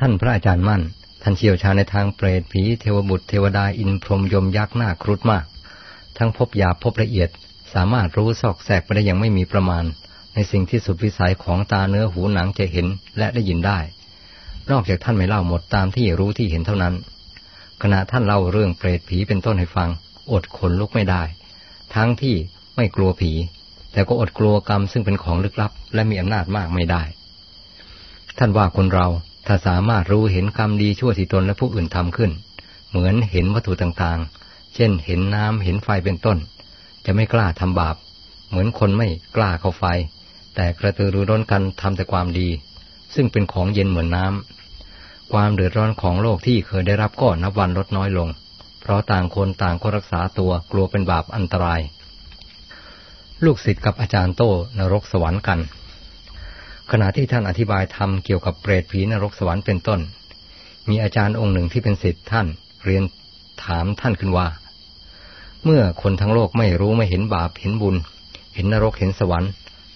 ท่านพระอาจารย์มั่น ท่านเชี่ยวชาญในทางเปรตผีเทวบุตรเทวดาอินพรหมยมยักษ์หน้าครุฑมาก ทั้งพบหยาพบละเอียด สามารถรู้ซอกแซกไปได้อย่างไม่มีประมาณ ในสิ่งที่สุดวิสัยของตาเนื้อหูหนังจะเห็นและได้ยินได้ นอกจากท่านไม่เล่าหมดตามที่รู้ที่เห็นเท่านั้น ขณะท่านเล่าเรื่องเปรตผีเป็นต้นให้ฟัง อดขนลุกไม่ได้ ทั้งที่ไม่กลัวผี แต่ก็อดกลัวกรรมซึ่งเป็นของลึกลับ และมีอำนาจมากไม่ได้ ท่านว่าคนเรา ถ้าสามารถรู้เห็นกรรมดีชั่วที่ตนและผู้อื่นทำขึ้น เหมือนเห็นวัตถุต่างๆ เช่นเห็นน้ำเห็นไฟเป็นต้น จะไม่กล้าทำบาป เหมือนคนไม่กล้าเข้าไฟ แต่กระตือรือร้นกันทำแต่ความดี ซึ่งเป็นของเย็นเหมือนน้ำความเดือดร้อนของโลกที่เคยได้รับก็นับวันลดน้อยลง เพราะต่างคนต่างก็รักษาตัวกลัวเป็นบาปอันตราย ลูกศิษย์กับอาจารย์โตนรกสวรรค์กัน ขณะที่ท่านอธิบายธรรมเกี่ยวกับเปรตผีนรกสวรรค์เป็นต้น มีอาจารย์องค์หนึ่งที่เป็นศิษย์ท่านเรียนถามท่านขึ้นว่า เมื่อคนทั้งโลกไม่รู้ไม่เห็นบาปเห็นบุญ เห็นนรกเห็นสวรรค์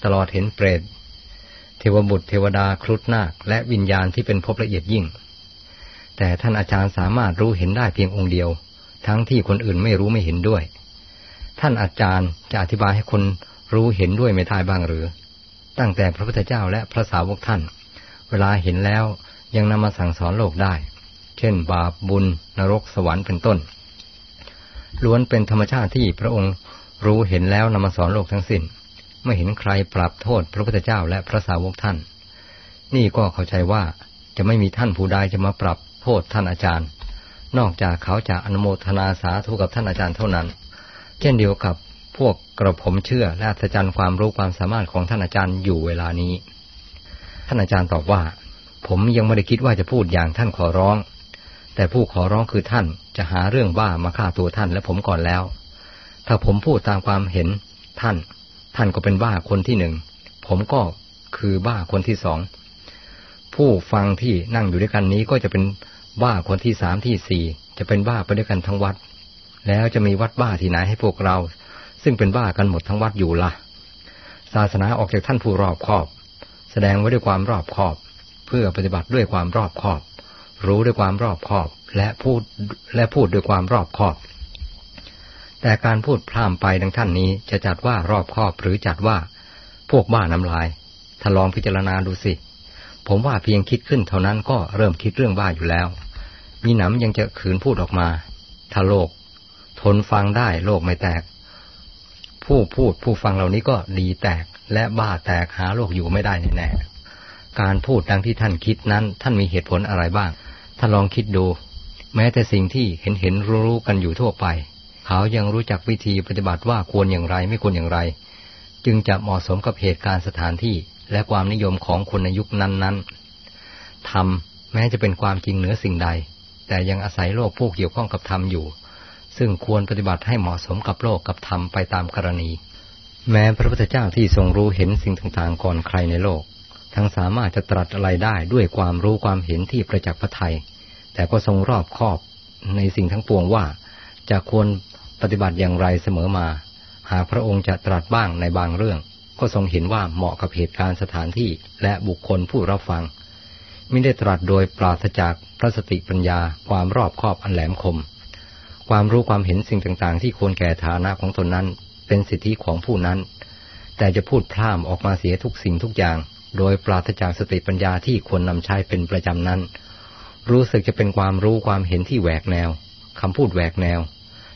ตลอดเห็นเปรต เทวบุตรเทวดาครุฑนาค และวิญญาณที่เป็นภพละเอียดยิ่ง แต่ท่านอาจารย์สามารถรู้เห็นได้เพียงองค์เดียว ทั้งที่คนอื่นไม่รู้ไม่เห็นด้วย ท่านอาจารย์จะอธิบายให้คนรู้เห็นด้วยไม่ได้บ้างหรือ ตั้งแต่พระพุทธเจ้าและพระสาวกท่าน เวลาเห็นแล้วยังนำมาสั่งสอนโลกได้ เช่น บาปบุญ นรกสวรรค์เป็นต้น ล้วนเป็นธรรมชาติที่พระองค์รู้เห็นแล้วนำมาสอนโลกทั้งสิน้นไม่เห็นใครปรับโทษพระพุทธเจ้าและพระสาวกท่าน นี่ก็เข้าใจว่าจะไม่มีท่านผู้ใดจะมาปรับโทษท่านอาจารย์ นอกจากเขาจะอนุโมทนาสาธุกับท่านอาจารย์เท่านั้น เช่นเดียวกับ พวกกระผมเชื่อและอัศจรรย์ความรู้ความสามารถของท่านอาจารย์อยู่เวลานี้ ท่านอาจารย์ตอบว่า ผมยังไม่ได้คิดว่าจะพูดอย่างท่านขอร้อง แต่ผู้ขอร้องคือท่านจะหาเรื่องบ้ามาฆ่าตัวท่านและผมก่อนแล้ว ถ้าผมพูดตามความเห็นท่าน ท่านก็เป็นบ้าคนที่หนึ่ง ผมก็คือบ้าคนที่สอง ผู้ฟังที่นั่งอยู่ด้วยกันนี้ก็จะเป็นบ้าคนที่สามที่สี่จะเป็นบ้าไปด้วยกันทั้งวัด แล้วจะมีวัดบ้าที่ไหนให้พวกเรา ซึ่งเป็นบ้ากันหมดทั้งวัดอยู่ละศาสนาออกจากท่านผู้รอบคอบ แสดงไว้ด้วยความรอบคอบ เพื่อปฏิบัติด้วยความรอบคอบ รู้ด้วยความรอบคอบ และพูดและพูดด้วยความรอบคอบ แต่การพูดพร่ำไปดังท่านนี้จะจัดว่ารอบคอบหรือจัดว่า พวกบ้าน้ำลายถ้าลองพิจารณาดูสิ ผมว่าเพียงคิดขึ้นเท่านั้นก็เริ่มคิดเรื่องบ้าอยู่แล้ว มีหนำยังจะขืนพูดออกมา ถ้าโลก ทนฟังได้โลกไม่แตก ผู้พูดผู้ฟังเหล่านี้ก็ดีแตกและบ้าแตกหาโลกอยู่ไม่ได้แน่การพูดดังที่ท่านคิดนั้น ท่านมีเหตุผลอะไรบ้างท่านลองคิดดู แม้แต่สิ่งที่เห็นเห็นรู้รู้กันอยู่ทั่วไป เขายังรู้จักวิธีปฏิบัติว่าควรอย่างไรไม่ควรอย่างไร จึงจะเหมาะสมกับเหตุการณ์สถานที่และความนิยมของคนในยุคนั้นๆธรรมแม้จะเป็นความจริงเหนือสิ่งใด แต่ยังอาศัยโลกผู้เกี่ยวข้องกับธรรมอยู่ ซึ่งควรปฏิบัติให้เหมาะสมกับโลกกับธรรมไปตามกรณี แม้พระพุทธเจ้าที่ทรงรู้เห็นสิ่งต่างๆก่อนใครในโลก ทั้งสามารถจะตรัสอะไรได้ด้วยความรู้ความเห็นที่ประจักษ์พระไทยแต่ก็ทรงรอบคอบในสิ่งทั้งปวงว่า จะควรปฏิบัติอย่างไรเสมอมา หากพระองค์จะตรัสบ้างในบางเรื่อง ก็ทรงเห็นว่าเหมาะกับเหตุการณ์สถานที่และบุคคลผู้รับฟังไม่ได้ตรัสโดยปราศจากพระสติปัญญาความรอบคอบอันแหลมคม ความรู้ความเห็นสิ่งต่างๆ ที่ควรแก่ฐานะของตนนั้น เป็นสิทธิของผู้นั้น แต่จะพูดพร่ำออกมาเสียทุกสิ่งทุกอย่าง โดยปราศจากสติปัญญาที่ควรนำใช้เป็นประจำนั้น รู้สึกจะเป็นความรู้ความเห็นที่แหวกแนวคำพูดแหวกแนว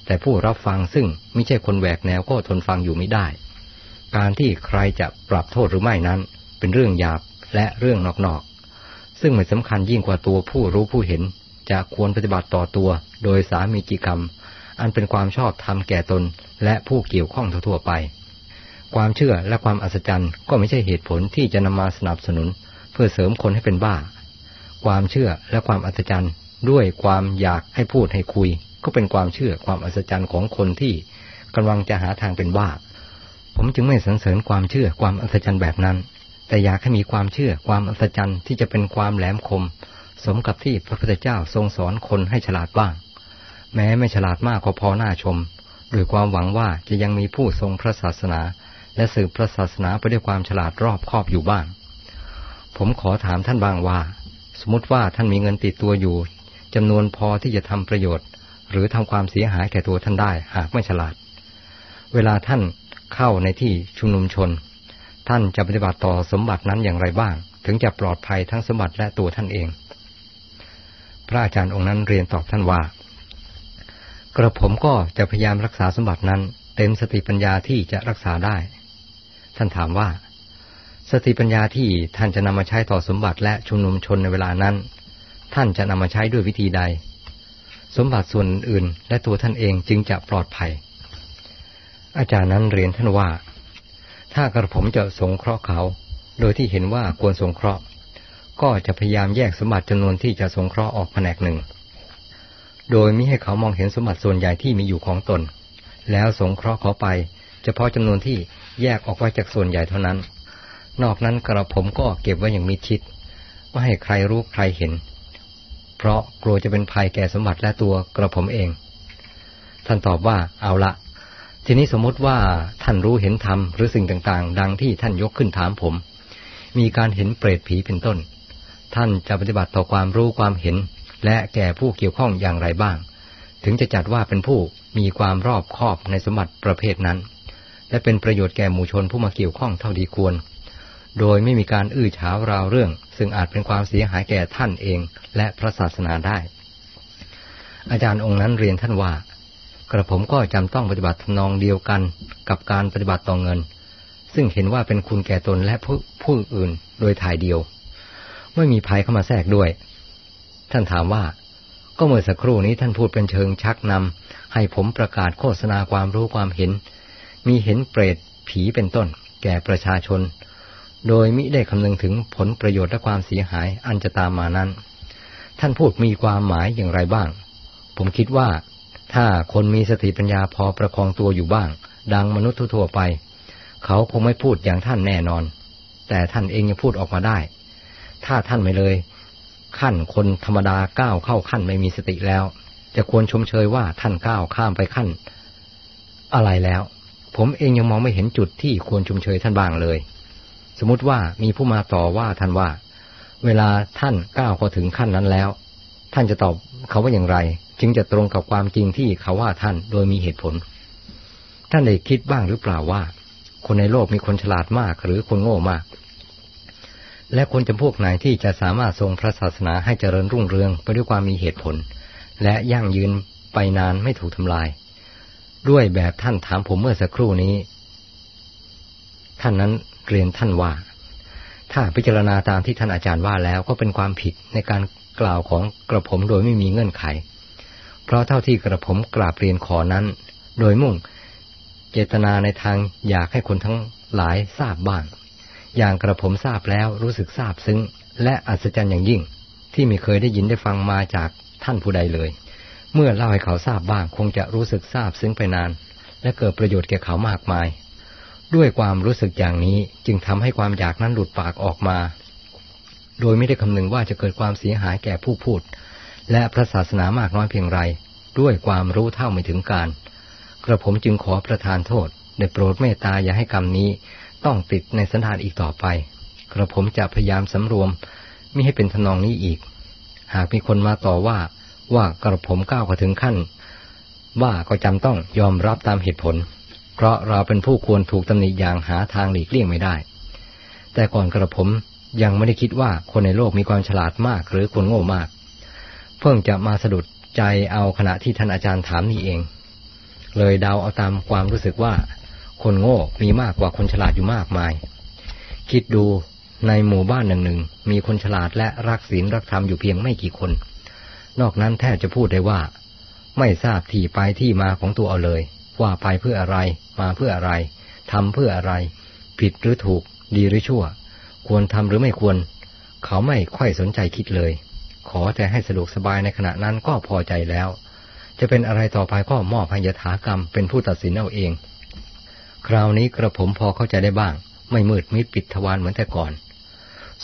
แต่ผู้รับฟังซึ่งไม่ใช่คนแหวกแนวก็ทนฟังอยู่ไม่ได้ การที่ใครจะปรับโทษหรือไม่นั้น เป็นเรื่องหยาบและเรื่องนอกๆซึ่งไม่สำคัญยิ่งกว่าตัวผู้รู้ผู้เห็น จะควรปฏิบัติต่อตัว โดยสามีจิกรรม อันเป็นความชอบธรรมแก่ตน และผู้เกี่ยวข้องทั่วไป ความเชื่อและความอัศจรรย์ก็ไม่ใช่เหตุผลที่จะนำมาสนับสนุน เพื่อเสริมคนให้เป็นบ้า ความเชื่อและความอัศจรรย์ ด้วยความอยากให้พูดให้คุย ก็เป็นความเชื่อความอัศจรรย์ของคนที่กำลังจะหาทางเป็นบ้า ผมจึงไม่สรรเสริญความเชื่อความอัศจรรย์แบบนั้น แต่อยากให้มีความเชื่อความอัศจรรย์ที่จะเป็นความแหลมคม สมกับที่พระพุทธเจ้าทรงสอนคนให้ฉลาดบ้าง แม้ไม่ฉลาดมากก็พอหน้าชมด้วยความหวังว่าจะยังมีผู้ทรงพระศาสนา และสืบพระศาสนาไปด้วยความฉลาดรอบครอบอยู่บ้าง ผมขอถามท่านบ้างว่าสสมมติว่าท่านมีเงินติดตัวอยู่จำนวนพอที่จะทำประโยชน์ หรือทำความเสียหายแก่ตัวท่านได้หากไม่ฉลาด เวลาท่านเข้าในที่ชุมนุมชน ท่านจะปฏิบัติต่อสมบัตินั้นอย่างไรบ้าง ถึงจะปลอดภัยทั้งสมบัติและตัวท่านเอง พระอาจารย์องค์นั้นเรียนตอบท่านว่า กระผมก็จะพยายามรักษาสมบัตินั้น เต็มสติปัญญาที่จะรักษาได้ ท่านถามว่า สติปัญญาที่ท่านจะนำมาใช้ต่อสมบัติและชุมนุมชนในเวลานั้น ท่านจะนำมาใช้ด้วยวิธีใด สมบัติส่วนอื่นและตัวท่านเองจึงจะปลอดภัย อาจารย์นั้นเรียนท่านว่า ถ้ากระผมจะสงเคราะห์เขา โดยที่เห็นว่าควรสงเคราะห์ ก็จะพยายามแยกสมบัติจำนวนที่จะสงเคราะห์ออกแผนกหนึ่ง โดยมิให้เขามองเห็นสมบัติส่วนใหญ่ที่มีอยู่ของตน แล้วสงเคราะห์เขาไป เฉพาะจำนวนที่แยกออกไว้จากส่วนใหญ่เท่านั้น นอกนั้นกระผมก็เก็บไว้อย่างมิดชิดไม่ให้ใครรู้ใครเห็น เพราะกลัวจะเป็นภัยแก่สมบัติและตัวกระผมเอง ท่านตอบว่าเอาละทีนี้สมมติว่าท่านรู้เห็นธรรมหรือสิ่งต่างๆ ดังที่ท่านยกขึ้นถามผม มีการเห็นเปรตผีเป็นต้น ท่านจะปฏิบัติต่อความรู้ความเห็น และแก่ผู้เกี่ยวข้องอย่างไรบ้าง ถึงจะจัดว่าเป็นผู้มีความรอบคอบในสมบัติประเภทนั้น และเป็นประโยชน์แก่หมู่ชนผู้มาเกี่ยวข้องเท่าดีควร โดยไม่มีการอื้อฉาวราวเรื่อง ซึ่งอาจเป็นความเสียหายแก่ท่านเองและพระศาสนาได้ อาจารย์องค์นั้นเรียนท่านว่า กระผมก็จำต้องปฏิบัติทนองเดียวกัน กับการปฏิบัติต่อเงิน ซึ่งเห็นว่าเป็นคุณแก่ตนและผู้ผู้อื่นโดยถ่ายเดียว ไม่มีภัยเข้ามาแทรกด้วย ท่านถามว่า ก็เมื่อสักครู่นี้ท่านพูดเป็นเชิงชักนำให้ผมประกาศโฆษณาความรู้ความเห็น มีเห็นเปรตผีเป็นต้น แก่ประชาชน โดยมิได้คำนึงถึงผลประโยชน์และความเสียหายอันจะตามมานั้น ท่านพูดมีความหมายอย่างไรบ้าง ผมคิดว่า ถ้าคนมีสติปัญญาพอประคองตัวอยู่บ้าง ดังมนุษย์ทั่วไป เขาคงไม่พูดอย่างท่านแน่นอน แต่ท่านเองยังพูดออกมาได้ ถ้าท่านไม่เลย ขั้นคนธรรมดาก้าวเข้าขั้นไม่มีสติแล้ว จะควรชมเชยว่าท่านก้าวข้ามไปขั้น อะไรแล้ว ผมเองยังมองไม่เห็นจุดที่ควรชมเชยท่านบ้างเลย สมมติว่ามีผู้มาต่อว่าท่านว่า เวลาท่านก้าวเข้าถึงขั้นนั้นแล้ว ท่านจะตอบเขาว่าอย่างไร จึงจะตรงกับความจริงที่เขาว่าท่านโดยมีเหตุผล ท่านได้คิดบ้างหรือเปล่าว่า คนในโลกมีคนฉลาดมากหรือคนโง่มาก และคนจำพวกไหนที่จะสามารถทรงพระศาสนาให้เจริญรุ่งเรืองไปด้วยความมีเหตุผล และยั่งยืนไปนานไม่ถูกทำลาย ด้วยแบบท่านถามผมเมื่อสักครู่นี้ ท่านนั้นเรียนท่านว่า ถ้าพิจารณาตามที่ท่านอาจารย์ว่าแล้วก็เป็นความผิดในการกล่าวของกระผมโดยไม่มีเงื่อนไข เพราะเท่าที่กระผมกราบเรียนขอนั้น โดยมุ่ง เจตนาในทางอยากให้คนทั้งหลายทราบบ้าง อย่างกระผมทราบแล้วรู้สึกทราบซึ้ง และอัศจรรย์อย่างยิ่ง ที่ไม่เคยได้ยินได้ฟังมาจากท่านผู้ใดเลย เมื่อเล่าให้เขาทราบบ้างคงจะรู้สึกทราบซึ้งไปนาน และเกิดประโยชน์แก่เขามากมาย ด้วยความรู้สึกอย่างนี้จึงทำให้ความอยากนั้นหลุดปากออกมา โดยไม่ได้คำนึงว่าจะเกิดความเสียหายแก่ผู้พูด และพระศาสนามากน้อยเพียงไร ด้วยความรู้เท่าไม่ถึงการ กระผมจึงขอประทานโทษได้โปรดเมตตาอย่าให้กรรมนี้ ต้องติดในสันดานอีกต่อไป กระผมจะพยายามสำรวมไม่ให้เป็นทนองนี้อีก หากมีคนมาต่อว่าว่ากระผมก้าวถึงขั้น ว่าก็จำต้องยอมรับตามเหตุผล เพราะเราเป็นผู้ควรถูกตำหนิอย่างหาทางหลีกเลี่ยงไม่ได้ แต่ก่อนกระผมยังไม่ได้คิดว่าคนในโลกมีความฉลาดมากหรือคนโง่มาก เพิ่งจะมาสะดุดใจเอาขณะที่ท่านอาจารย์ถามนี่เอง เลยเดาเอาตามความรู้สึกว่า คนโง่มีมากกว่าคนฉลาดอยู่มากมาย คิดดูในหมู่บ้านหนึ่งหนึ่งมีคนฉลาดและรักศีลรักธรรมอยู่เพียงไม่กี่คน นอกนั้นแทบจะพูดได้ว่า ไม่ทราบที่ไปที่มาของตัวเอาเลย ว่าไปเพื่ออะไร มาเพื่ออะไรทำเพื่ออะไร ผิดหรือถูก ดีหรือชั่ว ควรทำหรือไม่ควร เขาไม่ค่อยสนใจคิดเลย ขอแต่ให้สะดวกสบายในขณะนั้นก็พอใจแล้ว จะเป็นอะไรต่อไปก็มอบให้ยถากรรมเป็นผู้ตัดสินเอาเอง คราวนี้กระผมพอเข้าใจได้บ้าง ไม่มืดมิดปิดทวารเหมือนแต่ก่อน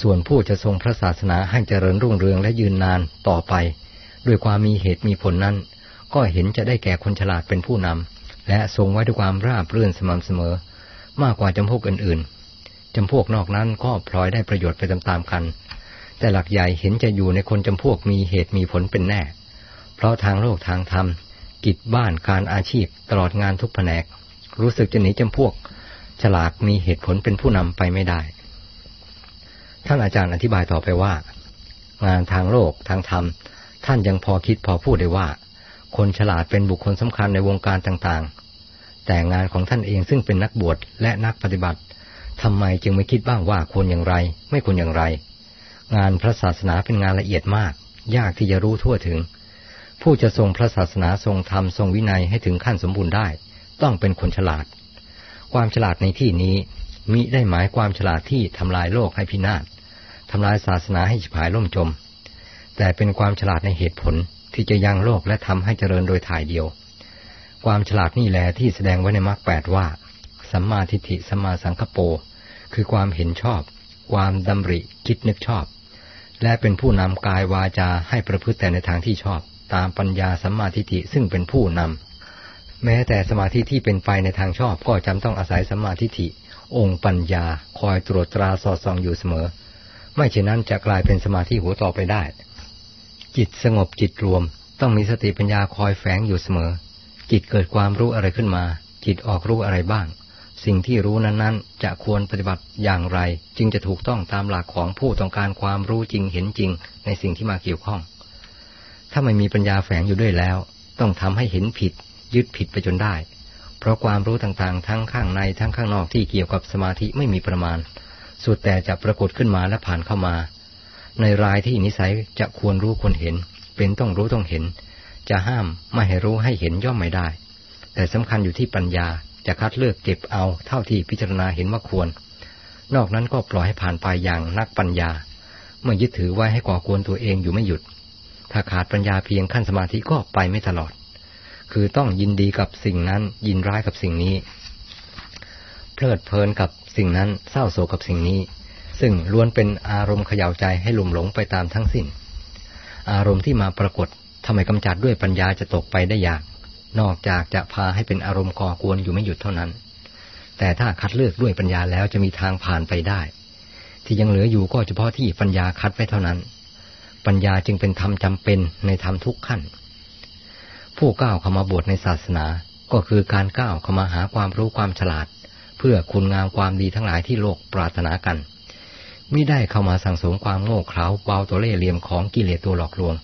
ส่วนผู้จะทรงพระศาสนาให้เจริญรุ่งเรืองและยืนนานต่อไป ด้วยความมีเหตุมีผลนั้น ก็เห็นจะได้แก่คนฉลาดเป็นผู้นำและทรงไว้ด้วยความราบรื่นสม่ำเสมอ มากกว่าจำพวกอื่นๆจำพวกนอกนั้นก็พลอยได้ประโยชน์ไปตามๆกัน แต่หลักใหญ่เห็นจะอยู่ในคนจำพวกมีเหตุมีผลเป็นแน่ เพราะทางโลกทางธรรมกิจบ้านการอาชีพตลอดงานทุกแผนก รู้สึกจะหนีจำพวก ฉลาดมีเหตุผลเป็นผู้นำไปไม่ได้ ท่านอาจารย์อธิบายต่อไปว่า งานทางโลกทางธรรม ท่านยังพอคิดพอพูดได้ว่า คนฉลาดเป็นบุคคลสำคัญในวงการต่างๆ แต่งานของท่านเองซึ่งเป็นนักบวชและนักปฏิบัติทำไมจึงไม่คิดบ้างว่าควรอย่างไร ไม่ควรอย่างไร งานพระศาสนาเป็นงานละเอียดมาก ยากที่จะรู้ทั่วถึง ผู้จะทรงพระศาสนาทรงธรรมทรงวินัยให้ถึงขั้นสมบูรณ์ได้ ต้องเป็นคนฉลาด ความฉลาดในที่นี้มิได้หมายความฉลาดที่ทำลายโลกให้พินาศทำลายศาสนาให้ฉิบหายล่มจม แต่เป็นความฉลาดในเหตุผลที่จะยังโลกและทำให้เจริญโดยถ่ายเดียว ความฉลาดนี่แหละที่แสดงไว้ในมรรคแปดว่า สัมมาทิฏฐิสัมมาสังคโปคือความเห็นชอบ ความดำริคิดนึกชอบ และเป็นผู้นำกายวาจาให้ประพฤติแต่ในทางที่ชอบ ตามปัญญาสัมมาทิฏฐิซึ่งเป็นผู้นำ แม้แต่สมาธิที่เป็นไปในทางชอบก็จำต้องอาศัยสัมมาทิฏฐิองค์ปัญญาคอยตรวจตราสอดส่องอยู่เสมอ ไม่เช่นนั้นจะกลายเป็นสมาธิหัวต่อไปได้ จิตสงบจิตรวม ต้องมีสติปัญญาคอยแฝงอยู่เสมอ จิตเกิดความรู้อะไรขึ้นมา จิตออกรู้อะไรบ้าง สิ่งที่รู้นั้นๆ จะควรปฏิบัติอย่างไร จึงจะถูกต้องตามหลักของผู้ต้องการความรู้จริงเห็นจริง ในสิ่งที่มาเกี่ยวข้อง ถ้าไม่มีปัญญาแฝงอยู่ด้วยแล้ว ต้องทำให้เห็นผิด ยึดผิดไปจนได้ เพราะความรู้ต่างๆ ทั้งข้างในทั้งข้างนอกที่เกี่ยวกับสมาธิไม่มีประมาณ สุดแต่จะปรากฏขึ้นมาและผ่านเข้ามา ในรายที่นิสัยจะควรรู้ควรเห็น เป็นต้องรู้ต้องเห็น จะห้ามไม่ให้รู้ให้เห็นย่อมไม่ได้ แต่สำคัญอยู่ที่ปัญญาจะคัดเลือกเก็บเอาเท่าที่พิจารณาเห็นว่าควร นอกนั้นก็ปล่อยให้ผ่านไปอย่างนักปัญญา เมื่อยึดถือไว้ให้ก่อกวนตัวเองอยู่ไม่หยุด ถ้าขาดปัญญาเพียงขั้นสมาธิก็ไปไม่ตลอด คือต้องยินดีกับสิ่งนั้น ยินร้ายกับสิ่งนี้ เพลิดเพลินกับสิ่งนั้นเศร้าโศกกับสิ่งนี้ ซึ่งล้วนเป็นอารมณ์เขย่าใจให้หลุ่มหลงไปตามทั้งสิ้น อารมณ์ที่มาปรากฏทำไมกำจัดด้วยปัญญาจะตกไปได้ยาก นอกจากจะพาให้เป็นอารมณ์ก่อกวนอยู่ไม่หยุดเท่านั้น แต่ถ้าคัดเลือกด้วยปัญญาแล้วจะมีทางผ่านไปได้ ที่ยังเหลืออยู่ก็เฉพาะที่ปัญญาคัดไว้เท่านั้น ปัญญาจึงเป็นธรรมจำเป็นในธรรมทุกขั้น ผู้ก้าวเข้ามาบวชในศาสนา ก็คือการก้าวเข้ามาหาความรู้ความฉลาด เพื่อคุณงามความดีทั้งหลายที่โลกปรารถนากันไม่ได้เข้ามาสั่งสมความโง่เขลาเบาตัวเล่เหลี่ยมของกิเลสตัวหลอกลวง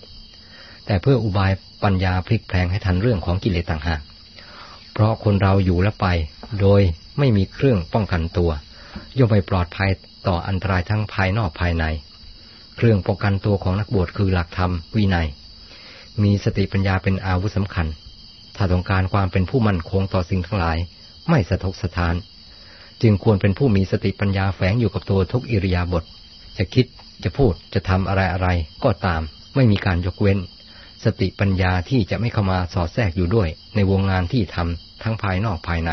แต่เพื่ออุบายปัญญาพลิกแพลงให้ทันเรื่องของกิเลสต่างหากเพราะคนเราอยู่และไป โดยไม่มีเครื่องป้องกันตัวย่อมไปปลอดภัยต่ออันตรายทั้งภายนอกภายใน เครื่องป้องกันตัวของนักบวชคือหลักธรรมวินัย มีสติปัญญาเป็นอาวุธสำคัญ ถ้าต้องการความเป็นผู้มั่นคงต่อสิ่งทั้งหลาย ไม่สะทกสะทาน จึงควรเป็นผู้มีสติปัญญาแฝงอยู่กับตัวทุกอิริยาบถจะคิดจะพูดจะทำอะไรอะไรก็ตาม ไม่มีการยกเว้น สติปัญญาที่จะไม่เข้ามาสอดแทรกอยู่ด้วย ในวงงานที่ทำทั้งภายนอกภายใน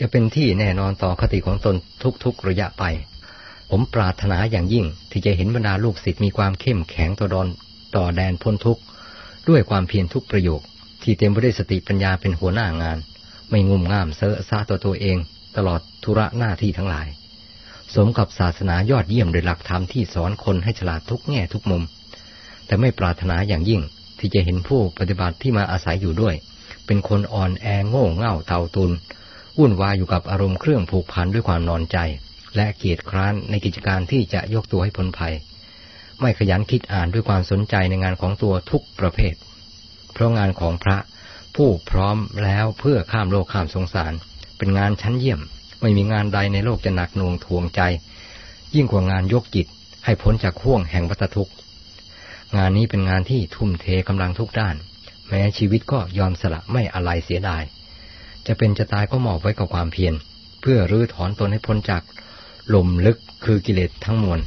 จะเป็นที่แน่นอนต่อคติของตนทุกๆระยะไป ผมปรารถนาอย่างยิ่งที่จะเห็นบรรดาลูกศิษย์มีความเข้มแข็งต่อดอน ต่อแดนพ้นทุกข์ ด้วยความเพียรทุกประโยค ที่เต็มไปด้วยสติปัญญาเป็นหัวหน้างาน ไม่งุ่มง่ามเซอะซาตัวตัวเอง ตลอดธุระหน้าที่ทั้งหลาย สมกับศาสนายอดเยี่ยมโดยหลักธรรมที่สอนคนให้ฉลาดทุกแง่ทุกมุม แต่ไม่ปรารถนาอย่างยิ่งที่จะเห็นผู้ปฏิบัติที่มาอาศัยอยู่ด้วย เป็นคนอ่อนแอโง่เง่าเต่าตุนวุ่นวายอยู่กับอารมณ์เครื่องผูกพันด้วยความนอนใจ และเกียจคร้านในกิจการที่จะยกตัวให้พ้นภัย ไม่ขยันคิดอ่านด้วยความสนใจในงานของตัวทุกประเภท เพราะงานของพระผู้พร้อมแล้วเพื่อข้ามโลกข้ามสงสาร เป็นงานชั้นเยี่ยม ไม่มีงานใดในโลกจะหนักหน่วงทวงใจ ยิ่งกว่างานยกจิตให้พ้นจากห่วงแห่งวัฏทุกข์ งานนี้เป็นงานที่ทุ่มเทกำลังทุกด้าน แม้ชีวิตก็ยอมสละไม่อะไรเสียดาย จะเป็นจะตายก็หมอบไว้กับความเพียร เพื่อรื้อถอนตนให้พ้นจากลมลึกคือกิเลสทั้งมวล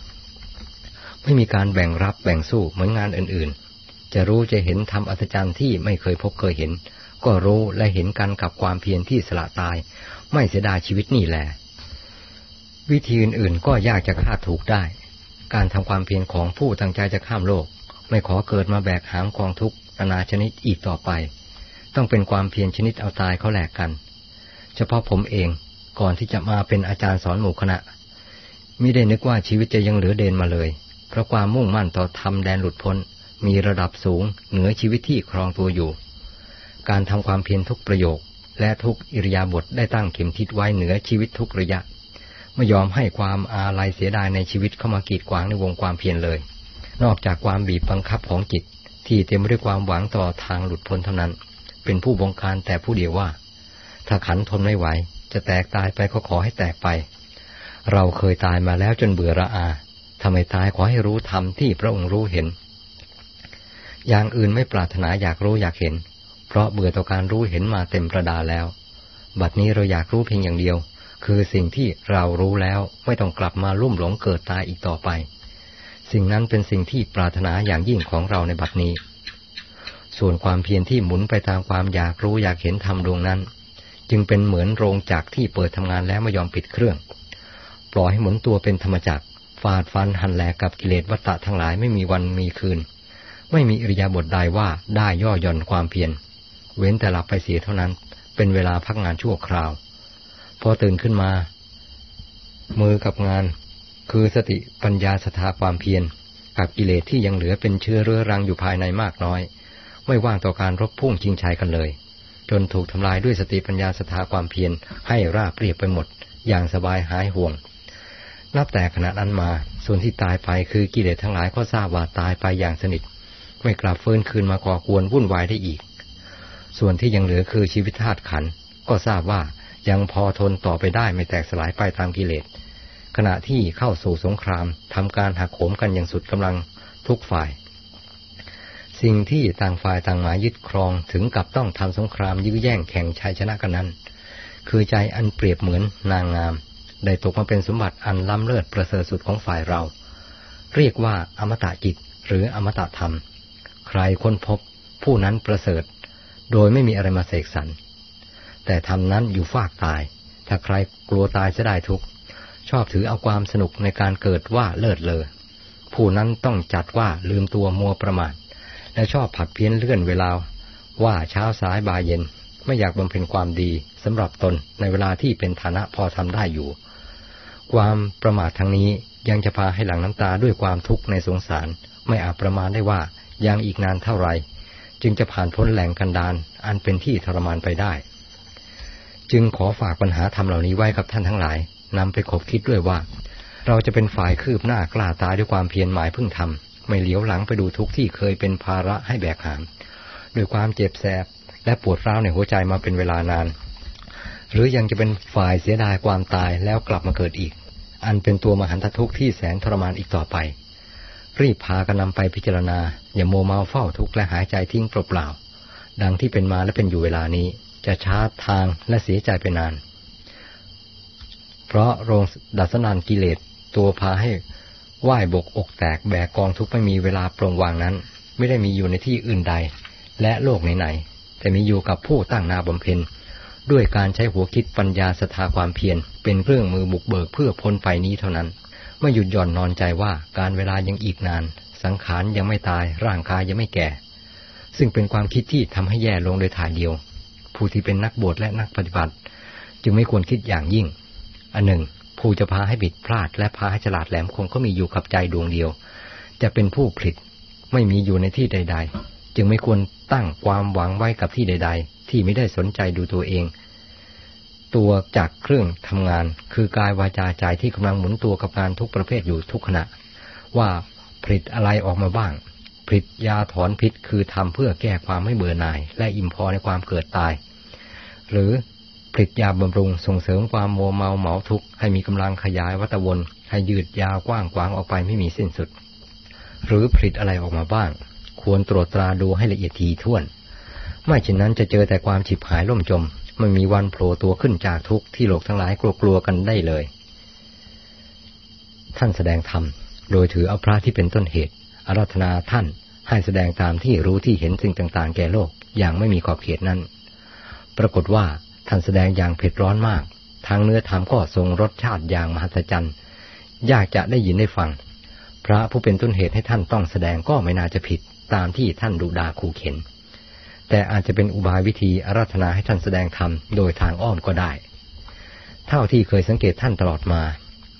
ไม่มีการแบ่งรับแบ่งสู้เหมือนงานอื่นๆ จะรู้จะเห็นทำอัศจรรย์ที่ไม่เคยพบเคยเห็น ก็รู้และเห็นกันกับความเพียรที่สละตาย ไม่เสียดายชีวิตนี่แหละวิธีอื่นๆ ก็ยากจะคาดถูกได้ การทำความเพียรของผู้ตั้งใจจะข้ามโลก ไม่ขอเกิดมาแบกหามกองทุกข์นานาชนิดอีกต่อไป ต้องเป็นความเพียรชนิดเอาตายเขาแหลกกัน เฉพาะผมเองก่อนที่จะมาเป็นอาจารย์สอนหมู่คณะไมิได้นึกว่าชีวิตจะยังเหลือเดนมาเลย ราะความมุ่งมั่นต่อธรรมแดนหลุดพ้น มีระดับสูงเหนือชีวิตที่ครองตัวอยู่ การทำความเพียรทุกประโยค และทุกอิริยาบถได้ตั้งเข็มทิศไว้เหนือชีวิตทุกระยะ ไม่ยอมให้ความอาลัยเสียดายในชีวิตเข้ามากีดขวางในวงความเพียรเลย นอกจากความบีบบังคับของจิต ที่เต็มไปด้วยความหวังต่อทางหลุดพ้นเท่านั้น เป็นผู้บงการแต่ผู้เดียวว่า ถ้าขันทนไม่ไหว จะแตกตายไปก็ขอให้แตกไป เราเคยตายมาแล้วจนเบื่อระอา ทำไมตายขอให้รู้ธรรมที่พระองค์รู้เห็น อย่างอื่นไม่ปรารถนาอยากรู้อยากเห็น เพราะเบื่อต่อการรู้เห็นมาเต็มประดาแล้ว บัดนี้เราอยากรู้เพียงอย่างเดียว คือสิ่งที่เรารู้แล้วไม่ต้องกลับมาลุ่มหลงเกิดตายอีกต่อไป สิ่งนั้นเป็นสิ่งที่ปรารถนาอย่างยิ่งของเราในบัดนี้ ส่วนความเพียรที่หมุนไปตามความอยากรู้อยากเห็นธรรมดวงนั้น จึงเป็นเหมือนโรงจักรที่เปิดทำงานแล้วไม่ยอมปิดเครื่อง ปล่อยให้หมุนตัวเป็นธรรมจักร ฟาดฟันหันแหลกกับกิเลสวัตตะทั้งหลายไม่มีวันมีคืน ไม่มีอิริยาบถใดว่าได้ย่อหย่อนความเพียรเว้นแต่หลับไปเสียเท่านั้น เป็นเวลาพักงานชั่วคราว พอตื่นขึ้นมา มือกับงาน คือสติปัญญาสถาความเพียรกับกิเลสที่ยังเหลือเป็นเชื้อเรื้อรังอยู่ภายในมากน้อย ไม่ว่างต่อการรบพุ่งชิงชัยกันเลย จนถูกทำลายด้วยสติปัญญาสถาความเพียรให้ราบเรียบไปหมด อย่างสบายหายห่วง นับแต่ขณะนั้นมา ส่วนที่ตายไปคือกิเลสทั้งหลายก็ทราบว่าตายไปอย่างสนิท ไม่กลับฟื้นคืนมาก่อกวนวุ่นวายได้อีก ส่วนที่ยังเหลือคือชีวิตธาตุขัน ก็ทราบว่ายังพอทนต่อไปได้ไม่แตกสลายไปตามกิเลส ขณะที่เข้าสู่สงครามทำการหักโหมกันอย่างสุดกำลังทุกฝ่าย สิ่งที่ต่างฝ่ายต่างหมายยึดครองถึงกับต้องทำสงครามยื้อแย่งแข่งชัยชนะกันนั้น คือใจอันเปรียบเหมือนนางงาม ได้ตกมาเป็นสมบัติอันล้ำเลิศประเสริฐสุดของฝ่ายเรา เรียกว่าอมตะจิตหรืออมตะธรรม ใครค้นพบผู้นั้นประเสริฐ โดยไม่มีอะไรมาเสกสรรแต่ธรรมนั้นอยู่ฟากตาย ถ้าใครกลัวตายจะได้ทุกชอบถือเอาความสนุกในการเกิดว่าเลิศเลอผู้นั้นต้องจัดว่าลืมตัวมัวประมาทและชอบผัดเพี้ยนเลื่อนเวลา ว่าเช้าสายบ่ายเย็นไม่อยากบำเพ็ญความดีสำหรับตนในเวลาที่เป็นฐานะพอทำได้อยู่ ความประมาททางนี้ยังจะพาให้หลังน้ำตาด้วยความทุกข์ในสงสาร ไม่อาจประมาณได้ว่ายังอีกนานเท่าไร จึงจะผ่านพ้นแหล่งกันดานอันเป็นที่ทรมานไปได้ จึงขอฝากปัญหาธรรมเหล่านี้ไว้กับท่านทั้งหลายนำไปคบคิดด้วยว่า เราจะเป็นฝ่ายคืบหน้ากล้าตายด้วยความเพียรหมายพึ่งทำไม่เหลียวหลังไปดูทุกข์ที่เคยเป็นภาระให้แบกหามด้วยความเจ็บแสบและปวดร้าวในหัวใจมาเป็นเวลานาน หรือยังจะเป็นฝ่ายเสียดายความตายแล้วกลับมาเกิดอีก อันเป็นตัวมหันตทุกข์ที่แสนทรมานอีกต่อไป รีบพากันนำไปพิจารณา อย่าโมเมาเฝ้าทุกข์และหายใจทิ้งเปล่าๆดังที่เป็นมาและเป็นอยู่เวลานี้ จะช้าทางและเสียใจไปนาน เพราะโรงดัสนานกิเลสตัวพาให้ไหว้บกอกแตกแบกกองทุกข์ไม่มีเวลาปรงวางนั้น ไม่ได้มีอยู่ในที่อื่นใด และโลกไหนๆแต่มีอยู่กับผู้ตั้งนาบำเพ็ญ ด้วยการใช้หัวคิดปัญญาสถาความเพียรเป็นเครื่องมือบุกเบิกเพื่อพ้นไปนี้เท่านั้น ไม่หยุดหย่อนนอนใจว่าการเวลายังอีกนาน สังขารยังไม่ตายร่างกายยังไม่แก่ ซึ่งเป็นความคิดที่ทำให้แย่ลงโดยถ่ายเดียว ผู้ที่เป็นนักบวชและนักปฏิบัติ จึงไม่ควรคิดอย่างยิ่ง อันหนึ่ง ผู้จะพาให้บิดพลาด และพาให้ฉลาดแหลมคงก็มีอยู่กับใจดวงเดียว จะเป็นผู้ผลิตไม่มีอยู่ในที่ใด ๆ จึงไม่ควรตั้งความหวังไว้กับที่ใด ๆ ที่ไม่ได้สนใจดูตัวเอง ตัวจากเครื่องทำงาน คือกายวาจาใจที่กำลังหมุนตัวกับงานทุกประเภทอยู่ทุกขณะ ว่าผลิตอะไรออกมาบ้างผลิตยาถอนพิษคือทำเพื่อแก้ความไม่เบื่อหน่าย และอิ่มพอในความเกิดตาย หรือผลิตยาบำรุงส่งเสริมความมัวเมาเหมาทุกข์ให้มีกำลังขยายวัตวน ให้ยืดยาวกว้างขวางออกไปไม่มีสิ้นสุด หรือผลิตอะไรออกมาบ้าง ควรตรวจตราดูให้ละเอียดทีท่วน ไม่เช่นนั้นจะเจอแต่ความฉิบหายล่มจม ไม่มีวันโผล่ตัวขึ้นจากทุกข์ที่โลกทั้งหลายกลัวๆกันได้เลย ท่านแสดงธรรมโดยถือเอาพระที่เป็นต้นเหตุอารัธนาท่านให้แสดงตามที่รู้ที่เห็นสิ่งต่างๆ แก่โลกอย่างไม่มีขอบเขตนั้น ปรากฏว่าท่านแสดงอย่างเผ็ดร้อนมาก ทางเนื้อธรรมก็ทรงรสชาติอย่างมหัศจรรย์ ยากจะได้ยินได้ฟัง พระผู้เป็นต้นเหตุให้ท่านต้องแสดงก็ไม่น่าจะผิดตามที่ท่านดุดาขู่เข็น แต่อาจจะเป็นอุบายวิธีอาราธนาให้ท่านแสดงธรรมโดยทางอ้อมก็ได้ เท่าที่เคยสังเกตท่านตลอดมา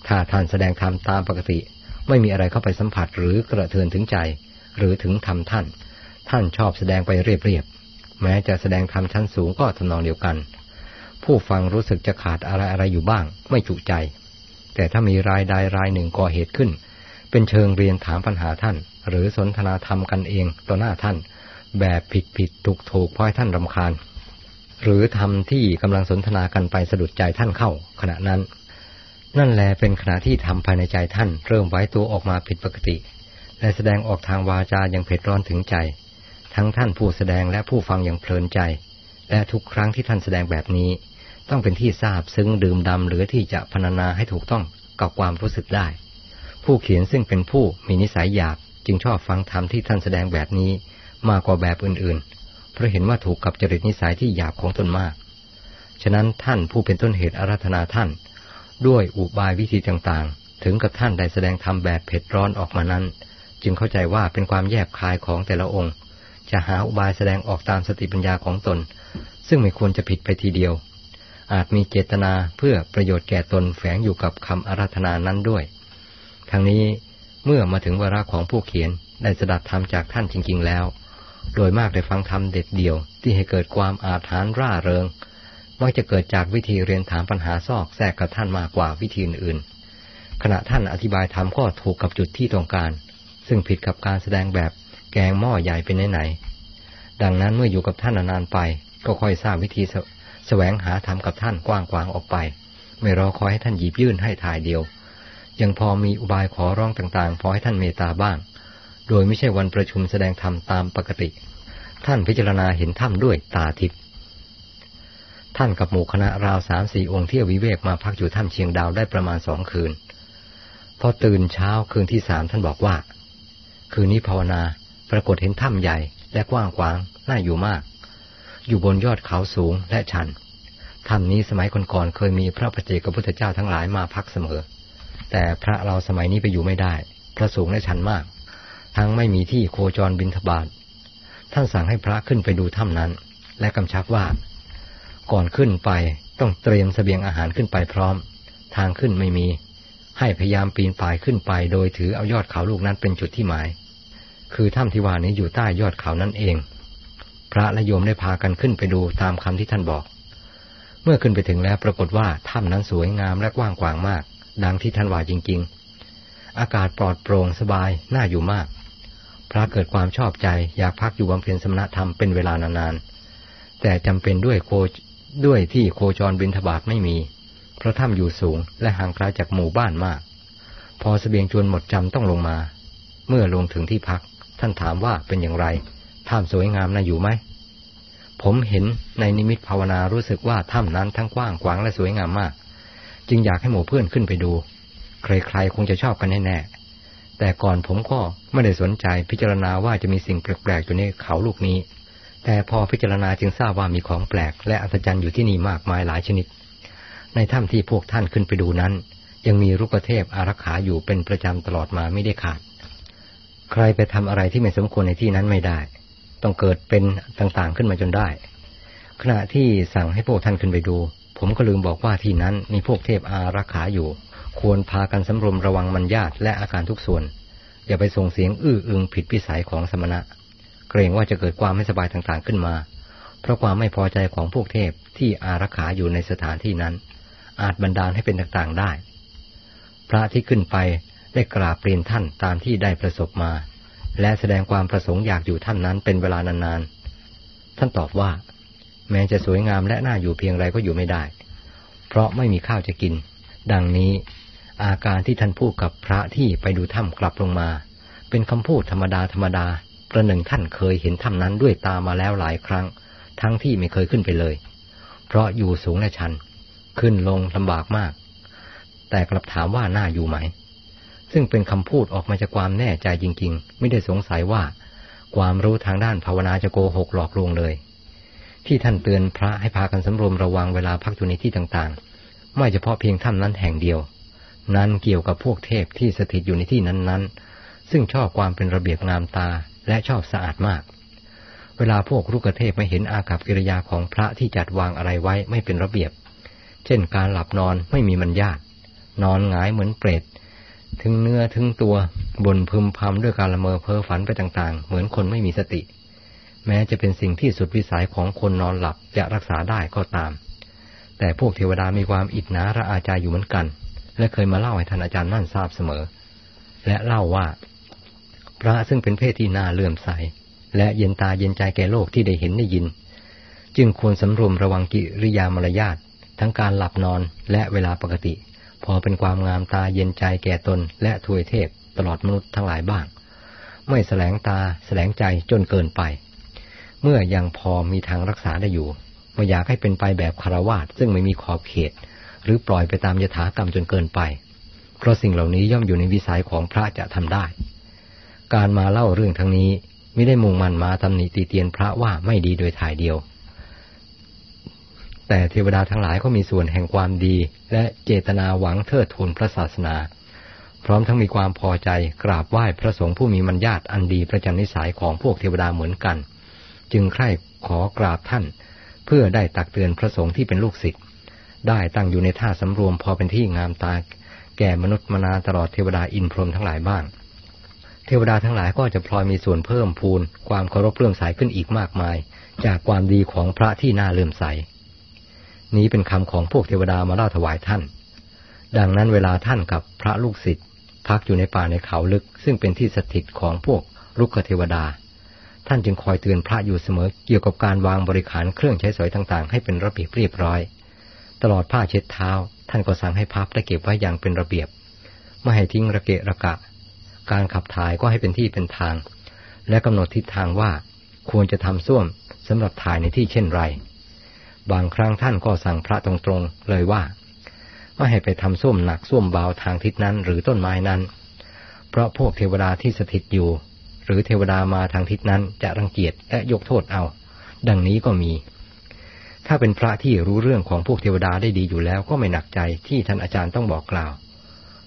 ถ้าท่านแสดงธรรมตามปกติ ไม่มีอะไรเข้าไปสัมผัสหรือกระเทือนถึงใจ หรือถึงธรรมท่าน ท่านชอบแสดงไปเรียบๆแม้จะแสดงธรรมชั้นสูงก็ทำนองเดียวกัน ผู้ฟังรู้สึกจะขาดอะไรอะไรอยู่บ้าง ไม่จุใจ แต่ถ้ามีรายใดรายหนึ่งก่อเหตุขึ้น เป็นเชิงเรียนถามปัญหาท่าน หรือสนทนาธรรมกันเองต่อหน้าท่าน แบบผิดผิดถูกถูกพอยท่านรำคาญ หรือทำที่กำลังสนทนากันไปสะดุดใจท่านเข้า ขณะนั้น นั่นแลเป็นขณะที่ทำภายในใจท่าน เริ่มไว้ตัวออกมาผิดปกติ และแสดงออกทางวาจาอย่างเผ็ดร้อนถึงใจ ทั้งท่านผู้แสดงและผู้ฟังอย่างเพลินใจ และทุกครั้งที่ท่านแสดงแบบนี้ ต้องเป็นที่ทราบซึ้งดื่มดำหรือที่จะพรรณนาให้ถูกต้องกับความรู้สึกได้ ผู้เขียนซึ่งเป็นผู้มีนิสัยหยาบจึงชอบฟังธรรมที่ท่านแสดงแบบนี้ มากกว่าแบบอื่นๆ เพราะเห็นว่าถูกกับจริตนิสัยที่หยาบของตนมาก ฉะนั้นท่านผู้เป็นต้นเหตุอารัธนาท่าน ด้วยอุบายวิธีต่างๆ ถึงกับท่านได้แสดงธรรมแบบเผ็ดร้อนออกมานั้น จึงเข้าใจว่าเป็นความแยบคายของแต่ละองค์ จะหาอุบายแสดงออกตามสติปัญญาของตน ซึ่งไม่ควรจะผิดไปทีเดียว อาจมีเจตนาเพื่อประโยชน์แก่ตนแฝงอยู่กับคำอารัธนานั้นด้วยทั้งนี้เมื่อมาถึงวาระของผู้เขียนได้สดับธรรมจากท่านจริง ๆ แล้ว โดยมากได้ฟังธรรมเด็ดเดี่ยว ที่ให้เกิดความอาถรรพ์ร่าเริงมักจะเกิดจากวิธีเรียนถามปัญหาซอกแทรกกับท่านมากกว่าวิธีอื่น ขณะท่านอธิบายธรรมก็ถูกกับจุดที่ต้องการ ซึ่งผิดกับการแสดงแบบแกงหม้อใหญ่เป็นไหนๆดังนั้นเมื่ออยู่กับท่านนานๆไป ก็ค่อยทราบวิธีแสวงหาธรรมกับท่านกว้างๆออกไป ไม่รอคอยให้ท่านหยิบยื่นให้ทายเดียว ยังพอมีอุบายขอร้องต่างๆพอให้ท่านเมตตาบ้าง โดยไม่ใช่วันประชุมแสดงธรรมตามปกติ ท่านพิจารณาเห็นธรรมด้วยตาทิพย์ท่านกับหมู่คณะราวสามสี่องค์เที่ยววิเวกมาพักอยู่ถ้ำเชียงดาวได้ประมาณสองคืน พอตื่นเช้าคืนที่สามท่านบอกว่า คืนนี้ภาวนาปรากฏเห็นถ้ำใหญ่และกว้างขวางน่าอยู่มาก อยู่บนยอดเขาสูงและชันถ้ำนี้สมัยก่อนๆเคยมีพระปเจกพุทธเจ้าทั้งหลายมาพักเสมอ แต่พระเราสมัยนี้ไปอยู่ไม่ได้ พระสูงและชันมาก ทั้งไม่มีที่โคจรบินทบาทท่านสั่งให้พระขึ้นไปดูถ้ำนั้น และกำชับว่า ก่อนขึ้นไปต้องเตรียมสเสบียงอาหารขึ้นไปพร้อม ทางขึ้นไม่มี ให้พยายามปีนป่ายขึ้นไป โดยถือเอายอดเขาลูกนั้นเป็นจุดที่หมาย คือถ้ำที่ว่านี้อยู่ใต้ยอดเขานั่นเอง พระและโยมได้พากันขึ้นไปดูตามคำที่ท่านบอก เมื่อขึ้นไปถึงแล้วปรากฏว่าถ้ำนั้นสวยงามและกว้างขวางมาก ดังที่ท่านว่าจริง ๆ อากาศปลอดโปร่งสบายน่าอยู่มาก ระเกิดความชอบใจอยากพักอยู่บำเพ็ญสมณธรรมเป็นเวลานานๆ แต่จำเป็นด้วยโคด้วยที่โคจรบินทบาทไม่มี เพราะถ้ำอยู่สูงและห่างไกลาจากหมู่บ้านมาก พอสเสบียงจวนหมดจำต้องลงมา เมื่อลงถึงที่พัก ท่านถามว่าเป็นอย่างไรถ้ำสวยงามน่าอยู่ไหม ผมเห็นในนิมิตภาวนารู้สึกว่าถ้ำนั้นทั้งกว้างขวางและสวยงามมาก จึงอยากให้หมู่เพื่อนขึ้นไปดู ใครๆคงจะชอบกันแน่ๆ แต่ก่อนผมก็ไม่ได้สนใจพิจารณาว่าจะมีสิ่งแปลกๆอยู่ในเขาลูกนี้ แต่พอพิจารณาจึงทราบว่ามีของแปลก และอัศจรรย์อยู่ที่นี่มากมายหลายชนิด ในถ้ำที่พวกท่านขึ้นไปดูนั้น ยังมีรุกเทพอารักขาอยู่เป็นประจำตลอดมาไม่ได้ขาด ใครไปทำอะไรที่ไม่สมควรในที่นั้นไม่ได้ ต้องเกิดเป็นต่างๆขึ้นมาจนได้ ขณะที่สั่งให้พวกท่านขึ้นไปดู ผมก็ลืมบอกว่าที่นั้นมีพวกเทพอารักขาอยู่ ควรพากันสำรวมระวังมันญาตและอาการทุกส่วน อย่าไปส่งเสียงอื้ออึงผิดพิสัยของสมณะ เกรงว่าจะเกิดความไม่สบายต่างๆขึ้นมา เพราะความไม่พอใจของพวกเทพที่อารักขาอยู่ในสถานที่นั้น อาจบันดาลให้เป็นต่างๆได้ พระที่ขึ้นไปได้กราบเรียนท่านตามที่ได้ประสบมา และแสดงความประสงค์อยากอยู่ท่านนั้นเป็นเวลานานๆท่านตอบว่า แม้จะสวยงามและน่าอยู่เพียงไรก็อยู่ไม่ได้ เพราะไม่มีข้าวจะกิน ดังนี้ อาการที่ท่านพูดกับพระที่ไปดูถ้ำกลับลงมา เป็นคำพูดธรรมดาธรรมดา ประหนึ่งท่านเคยเห็นถ้ำนั้นด้วยตามาแล้วหลายครั้ง ทั้งที่ไม่เคยขึ้นไปเลย เพราะอยู่สูงและชัน ขึ้นลงลำบากมาก แต่กลับถามว่าน่าอยู่ไหม ซึ่งเป็นคำพูดออกมาจากความแน่ใจจริง ๆ ไม่ได้สงสัยว่า ความรู้ทางด้านภาวนาจะโกหกหลอกลวงเลย ที่ท่านเตือนพระให้พากันสำรวมระวังเวลาพักอยู่ในที่ต่างๆ ไม่เฉพาะเพียงถ้ำนั้นแห่งเดียว นั้นเกี่ยวกับพวกเทพที่สถิตอยู่ในที่นั้นๆ ซึ่งชอบความเป็นระเบียบงามตาและชอบสะอาดมาก เวลาพวกรุกเทพไม่เห็นอากับกิริยาของพระที่จัดวางอะไรไว้ไม่เป็นระเบียบ เช่นการหลับนอนไม่มีมันญาตนอนหงายเหมือนเปรตถึงเนื้อถึงตัวบนพึมพำด้วยการละเมอเพ้อฝันไปต่างๆ เหมือนคนไม่มีสติ แม้จะเป็นสิ่งที่สุดวิสัยของคนนอนหลับจะรักษาได้ก็ตาม แต่พวกเทวดามีความอิจนาระอาใจอยู่เหมือนกัน และเคยมาเล่าให้ท่านอาจารย์นั่นทราบเสมอ และเล่าว่า พระซึ่งเป็นเพศที่น่าเลื่อมใส และเย็นตาเย็นใจแก่โลกที่ได้เห็นได้ยิน จึงควรสำรวมระวังกิริยามารยาททั้งการหลับนอนและเวลาปกติ พอเป็นความงามตาเย็นใจแก่ตน และทวยเทพ ตลอดมนุษย์ทั้งหลายบ้าง ไม่แสลงตาแสลงใจจนเกินไป เมื่อยังพอมีทางรักษาได้อยู่ไม่อยากให้เป็นไปแบบคารวาสซึ่งไม่มีขอบเขต หรือปล่อยไปตามยถากรรมจนเกินไป เพราะสิ่งเหล่านี้ย่อมอยู่ในวิสัยของพระจะทำได้ การมาเล่าเรื่องทั้งนี้ไม่ได้มุ่งมันมาตำหนิตีเตียนพระว่าไม่ดีโดยถ่ายเดียว แต่เทวดาทั้งหลายก็มีส่วนแห่งความดี และเจตนาหวังเทิดทูนพระศาสนา พร้อมทั้งมีความพอใจกราบไหว้พระสงฆ์ผู้มีมัญญาตอันดีประจันนิสัยของพวกเทวดาเหมือนกัน จึงใคร่ขอกราบท่าน เพื่อได้ตักเตือนพระสงฆ์ที่เป็นลูกศิษย์ ได้ตั้งอยู่ในท่าสำรวมพอเป็นที่งามตา แก่มนุษย์มนาตลอดเทวดาอินพรหมทั้งหลายบ้าง เทวดาทั้งหลายก็จะพลอยมีส่วนเพิ่มพูน ความเคารพเลื่อมใสขึ้นอีกมากมาย จากความดีของพระที่น่าเลื่อมใส นี้เป็นคำของพวกเทวดามาเล่าถวายท่าน ดังนั้นเวลาท่านกับพระลูกศิษย์พักอยู่ในป่าในเขาลึก ซึ่งเป็นที่สถิตของพวกลุกเทวดา ท่านจึงคอยเตือนพระอยู่เสมอเกี่ยวกับการวางบริขารเครื่องใช้สอยต่างๆ ให้เป็นระเบียบเรียบร้อย ตลอดผ้าเช็ดเท้า ท่านก็สั่งให้พับและเก็บไว้อย่างเป็นระเบียบ ไม่ให้ทิ้งระเกะระกะ การขับถ่ายก็ให้เป็นที่เป็นทาง และกำหนดทิศทางว่าควรจะทำส้วมสำหรับถ่ายในที่เช่นไร บางครั้งท่านก็สั่งพระตรงๆเลยว่า ไม่ให้ไปทำส้วมหนักส้วมเบาทางทิศนั้นหรือต้นไม้นั้น เพราะพวกเทวดาที่สถิตอยู่ หรือเทวดามาทางทิศนั้นจะรังเกียจและยกโทษเอา ดังนี้ก็มี ถ้าเป็นพระที่รู้เรื่องของพวกเทวดาได้ดีอยู่แล้วก็ไม่หนักใจที่ท่านอาจารย์ต้องบอกกล่าว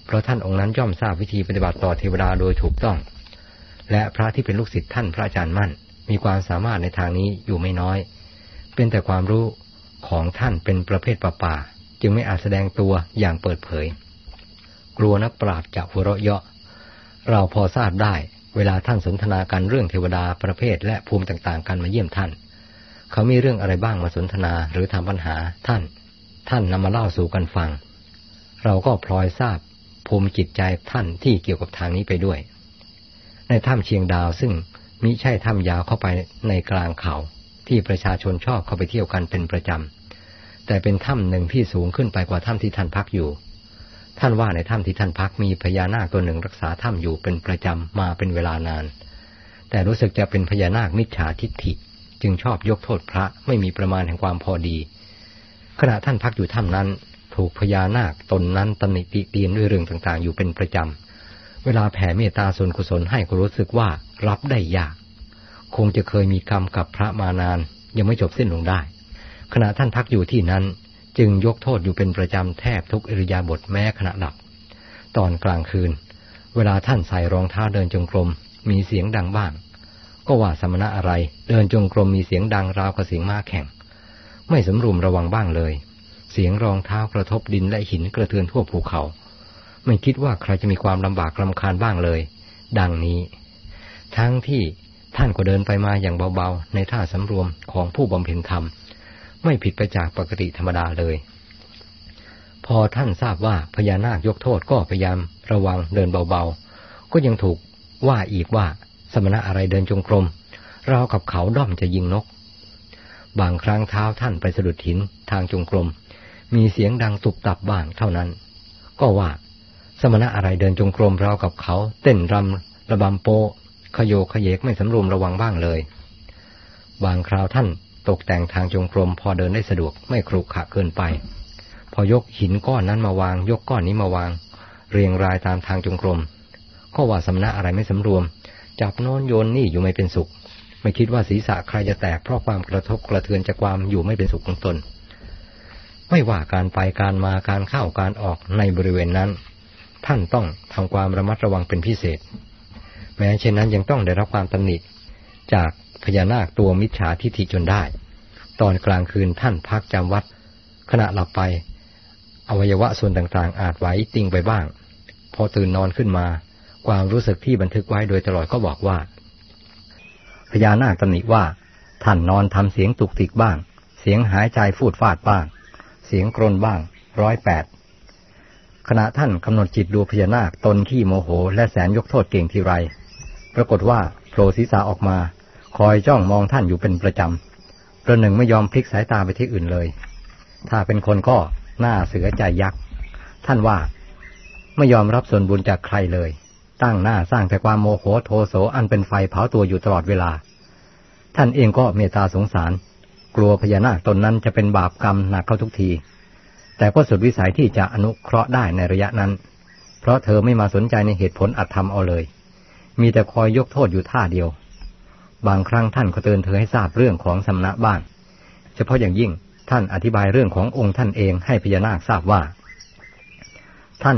เพราะท่านองค์นั้นย่อมทราบวิธีปฏิบัติต่อเทวดาโดยถูกต้อง และพระที่เป็นลูกศิษย์ท่านพระอาจารย์มั่น มีความสามารถในทางนี้อยู่ไม่น้อย เป็นแต่ความรู้ของท่านเป็นประเภทป่าป่าจึงไม่อาจแสดงตัวอย่างเปิดเผย กลัวนักปราชญ์จะหัวเราะเยาะ เราพอทราบได้เวลาท่านสนทนากันเรื่องเทวดาประเภทและภูมิต่างๆกันมาเยี่ยมท่าน เขามีเรื่องอะไรบ้างมาสนทนาหรือทำปัญหาท่าน ท่านนำมาเล่าสู่กันฟัง เราก็พลอยทราบภูมิจิตใจท่านที่เกี่ยวกับทางนี้ไปด้วย ในถ้ำเชียงดาวซึ่งมิใช่ถ้ำยาวเข้าไปในกลางเขาที่ประชาชนชอบเข้าไปเที่ยวกันเป็นประจำ แต่เป็นถ้ำหนึ่งที่สูงขึ้นไปกว่าถ้ำที่ท่านพักอยู่ ท่านว่าในถ้ำที่ท่านพักมีพญานาคตัวหนึ่งรักษาถ้ำอยู่เป็นประจำมาเป็นเวลานาน แต่รู้สึกจะเป็นพญานาคมิจฉาทิฏฐิ จึงชอบยกโทษพระไม่มีประมาณแห่งความพอดี ขณะท่านพักอยู่ถ้ำนั้น ถูกพญานาคตนนั้นตำหนิติเตียนด้วยเรื่องต่างๆ อยู่เป็นประจำ เวลาแผ่เมตตาส่วนกุศลให้ก็รู้สึกว่ารับได้ยาก คงจะเคยมีกรรมกับพระมานาน ยังไม่จบสิ้นลงได้ ขณะท่านพักอยู่ที่นั้น จึงยกโทษอยู่เป็นประจำแทบทุกอิริยาบถแม้ขณะหลับ ตอนกลางคืน เวลาท่านใส่รองเท้าเดินจงกรมมีเสียงดังบ้าง ก็ว่าสมณะอะไร เดินจงกรมมีเสียงดังราวกับเสียงม้าแข่ง ไม่สำรวมระวังบ้างเลย เสียงรองเท้ากระทบดินและหินกระเทือนทั่วภูเขา ไม่คิดว่าใครจะมีความลำบากลำคาญบ้างเลย ดังนี้ ทั้งที่ท่านก็เดินไปมาอย่างเบาๆ ในท่าสำรวมของผู้บำเพ็ญธรรม ไม่ผิดไปจากปกติธรรมดาเลย พอท่านทราบว่าพญานาคยกโทษก็พยายามระวังเดินเบาๆ ก็ยังถูกว่าอีกว่า สมณะอะไรเดินจงกรมเรากับเขาด้อมจะยิงนก บางครั้งเท้าท่านไปสะดุดหินทางจงกรม มีเสียงดังตุบตับบ้างเท่านั้น ก็ว่าสมณะอะไรเดินจงกรมเรากับเขา เต้นรำระบำโปขยโยขยเยกไม่สำรวมระวังบ้างเลย บางคราวท่านตกแต่งทางจงกรมพอเดินได้สะดวกไม่ครุขระเกินไป พอยกหินก้อนนั้นมาวาง ยกก้อนนี้มาวาง เรียงรายตามทางจงกรม ก็ว่าสำนักอะไรไม่สำรวม จับโน้นโยนนี่อยู่ไม่เป็นสุข ไม่คิดว่าศีรษะใครจะแตกเพราะความกระทบกระเทือนจากความอยู่ไม่เป็นสุขของตน ไม่ว่าการไปการมาการเข้าการออกในบริเวณนั้น ท่านต้องทำความระมัดระวังเป็นพิเศษ แม้เช่นนั้นยังต้องได้รับความตำหนิจากพญานาคตัวมิจฉาทิฏฐิจนได้ ตอนกลางคืนท่านพักจำวัด ขณะหลับไป อวัยวะส่วนต่างๆ อาจไหวติงไปบ้าง พอตื่นนอนขึ้นมา ความรู้สึกที่บันทึกไว้โดยตลอดก็บอกว่าพญานาคตำหนิว่า ท่านนอนทำเสียงตุกติกบ้าง เสียงหายใจฟูดฟาดบ้าง เสียงกรนบ้างร้อยแปดขณะท่านกำหนดจิตดูพญานาคตนขี้โมโห และแสนยกโทษเก่งทีไร ปรากฏว่าโผล่ศีรษะออกมา คอยจ้องมองท่านอยู่เป็นประจำประหนึ่งไม่ยอมพลิกสายตาไปที่อื่นเลย ถ้าเป็นคนก็หน้าเสือใจยักษ์ ท่านว่าไม่ยอมรับส่วนบุญจากใครเลย ตั้งหน้าสร้างแต่ความโมโหโทโสอันเป็นไฟเผาตัวอยู่ตลอดเวลา ท่านเองก็เมตตาสงสาร กลัวพญานาคตนนั้นจะเป็นบาปกรรมหนักเข้าทุกที แต่ก็สุดวิสัยที่จะอนุเคราะห์ได้ในระยะนั้น เพราะเธอไม่มาสนใจในเหตุผลอัตธรรมเอาเลย มีแต่คอยยกโทษอยู่ท่าเดียว บางครั้งท่านก็เตือนเธอให้ทราบเรื่องของสำนักบ้านเฉพาะอย่างยิ่งท่านอธิบายเรื่องขององค์ท่านเองให้พญานาคทราบว่า ท่าน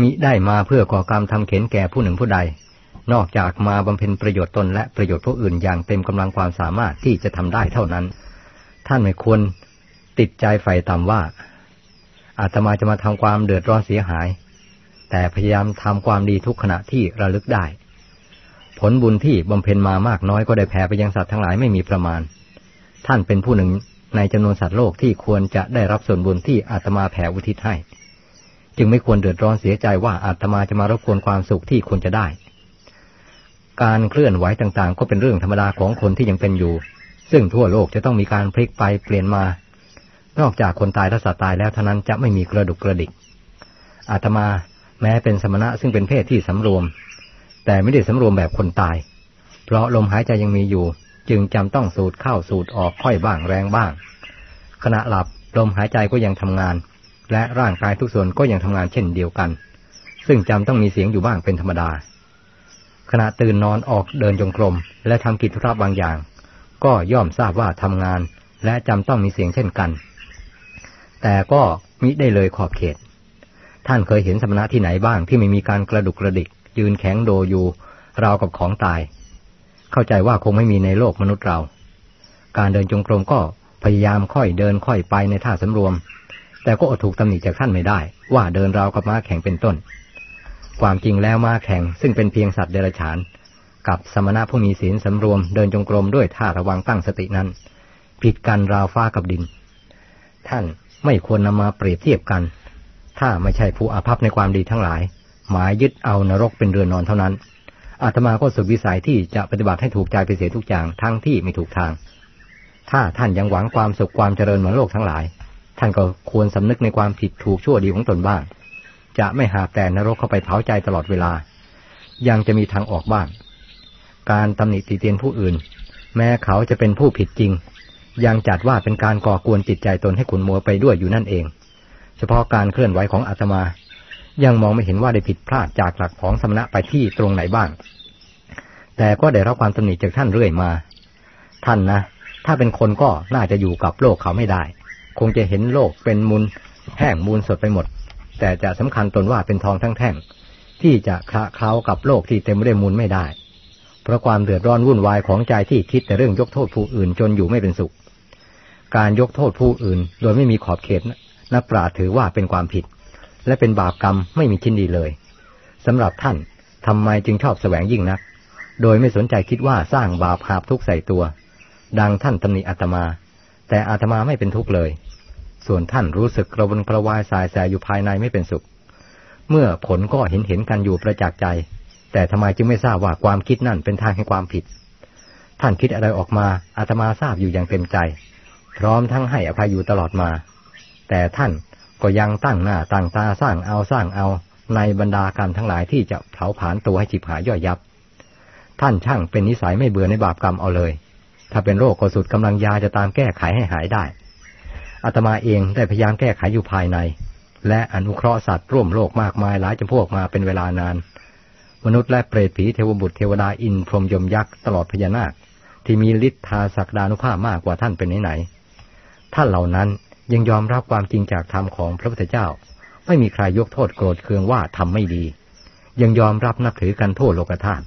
มิได้มาเพื่อก่อกรรมทำเข็นแก่ผู้หนึ่งผู้ใด นอกจากมาบำเพ็ญประโยชน์ตนและประโยชน์ผู้อื่นอย่างเต็มกำลังความสามารถที่จะทำได้เท่านั้น ท่านไม่ควรติดใจใฝ่ต่ำว่า อาตมาจะมาทำความเดือดร้อนเสียหาย แต่พยายามทำความดีทุกขณะที่ระลึกได้ ผลบุญที่บำเพ็ญมามากน้อยก็ได้แผ่ไปยังสัตว์ทั้งหลายไม่มีประมาณ ท่านเป็นผู้หนึ่งในจำนวนสัตว์โลกที่ควรจะได้รับส่วนบุญที่อาตมาแผ่อุทิศให้ จึงไม่ควรเดือดร้อนเสียใจว่าอาตมาจะมารบกวนความสุขที่ควรจะได้ การเคลื่อนไหวต่างๆ ก็เป็นเรื่องธรรมดาของคนที่ยังเป็นอยู่ ซึ่งทั่วโลกจะต้องมีการพลิกไปเปลี่ยนมา นอกจากคนตายและสัตว์ตายแล้วเท่านั้นจะไม่มีกระดุกกระดิก อาตมาแม้เป็นสมณะซึ่งเป็นเพศที่สำรวม แต่ไม่ได้สำรวมแบบคนตาย เพราะลมหายใจยังมีอยู่ จึงจำต้องสูดเข้าสูดออกค่อยบ้างแรงบ้าง ขณะหลับลมหายใจก็ยังทำงาน และร่างกายทุกส่วนก็ยังทำงานเช่นเดียวกัน ซึ่งจำต้องมีเสียงอยู่บ้างเป็นธรรมดา ขณะตื่นนอนออกเดินจงกรม และทำกิจธุระบางอย่าง ก็ย่อมทราบว่าทำงาน และจำต้องมีเสียงเช่นกัน แต่ก็มิได้เลยขอบเขต ท่านเคยเห็นสมณะที่ไหนบ้างที่ไม่มีการกระดุกกระดิก ยืนแข็งโดอยู่ราวกับของตาย เข้าใจว่าคงไม่มีในโลกมนุษย์เรา การเดินจงกรมก็พยายามค่อยเดินค่อยไปในท่าสำรวม แต่ก็อดถูกตำหนิจากท่านไม่ได้ ว่าเดินราวกับม้าแข่งเป็นต้น ความจริงแล้วม้าแข่งซึ่งเป็นเพียงสัตว์เดรัจฉาน กับสมณะผู้มีศีลสำรวมเดินจงกรมด้วยท่าระวังตั้งสตินั้น ผิดกันราวฟ้ากับดิน ท่านไม่ควรนำมาเปรียบเทียบกัน ถ้าไม่ใช่ผู้อาภัพในความดีทั้งหลาย หมายยึดเอานรกเป็นเรือนนอนเท่านั้นอาตมาก็สุดวิสัยที่จะปฏิบัติให้ถูกใจไปเสียทุกอย่างทั้งที่ไม่ถูกทาง ถ้าท่านยังหวังความสุขความเจริญเหมือนโลกทั้งหลาย ท่านก็ควรสำนึกในความผิดถูกชั่วดีของตนบ้าง จะไม่หาแต่นรกเข้าไปเผาใจตลอดเวลา ยังจะมีทางออกบ้าง การตำหนิติเตียนผู้อื่น แม้เขาจะเป็นผู้ผิดจริง ยังจัดว่าเป็นการก่อกวนจิตใจตนให้ขุนมัวไปด้วยอยู่นั่นเอง เฉพาะการเคลื่อนไหวของอาตมา ยังมองไม่เห็นว่าได้ผิดพลาดจากหลักของสมณะไปที่ตรงไหนบ้าง แต่ก็ได้รับความตำหนิจากท่านเรื่อยมา ท่านนะ ถ้าเป็นคนก็น่าจะอยู่กับโลกเขาไม่ได้ คงจะเห็นโลกเป็นมูลแห้งมูลสดไปหมด แต่จะสำคัญตนว่าเป็นทองทั้งแท่ง ที่จะคละเคล้ากับโลกที่เต็มไปด้วยมูลไม่ได้ เพราะความเดือดร้อนวุ่นวายของใจที่คิดแต่เรื่องยกโทษผู้อื่นจนอยู่ไม่เป็นสุข การยกโทษผู้อื่น โดยไม่มีขอบเขตนับปราถือว่าเป็นความผิด และเป็นบาปกรรมไม่มีชิ้นดีเลยสำหรับท่านทำไมจึงชอบแสวงยิ่งนัก โดยไม่สนใจคิดว่าสร้างบาปหาบทุกใส่ตัว ดังท่านตำหนิอาตมา แต่อาตมาไม่เป็นทุกข์เลย ส่วนท่านรู้สึกกระวนกระวายสายแสอยู่ภายในไม่เป็นสุข เมื่อผลก็เห็นเห็นกันอยู่ประจักษ์ใจ แต่ทำไมจึงไม่ทราบว่าความคิดนั่นเป็นทางให้ความผิด ท่านคิดอะไรออกมาอาตมาทราบอยู่อย่างเต็มใจ พร้อมทั้งให้อภัยอยู่ตลอดมา แต่ท่านก็ยังตั้งหน้าตั้งตาสร้างเอาสร้างเอาในบรรดาการทั้งหลายที่จะเผาผลาญตัวให้จิบหายย่อยยับ ท่านช่างเป็นนิสัยไม่เบื่อในบาปกรรมเอาเลย ถ้าเป็นโรคก็สุดกำลังยาจะตามแก้ไขให้หายได้อาตมาเองได้พยายามแก้ไขอยู่ภายใน และอนุเคราะห์สัตว์ร่วมโลกมากมายหลายจำพวกมาเป็นเวลานาน มนุษย์และเปรตผีเทวบุตรเทวดาอินพรหมยมยักษ์ตลอดพญานาค ที่มีฤทธาศักดานุภาพมากกว่าท่านเป็นไหนๆท่านเหล่านั้นยังยอมรับความจริงจากธรรมของพระพุทธเจ้า ไม่มีใครยกโทษโกรธเคืองว่าทำไม่ดี ยังยอมรับนับถือกันทั่วโลกธาตุ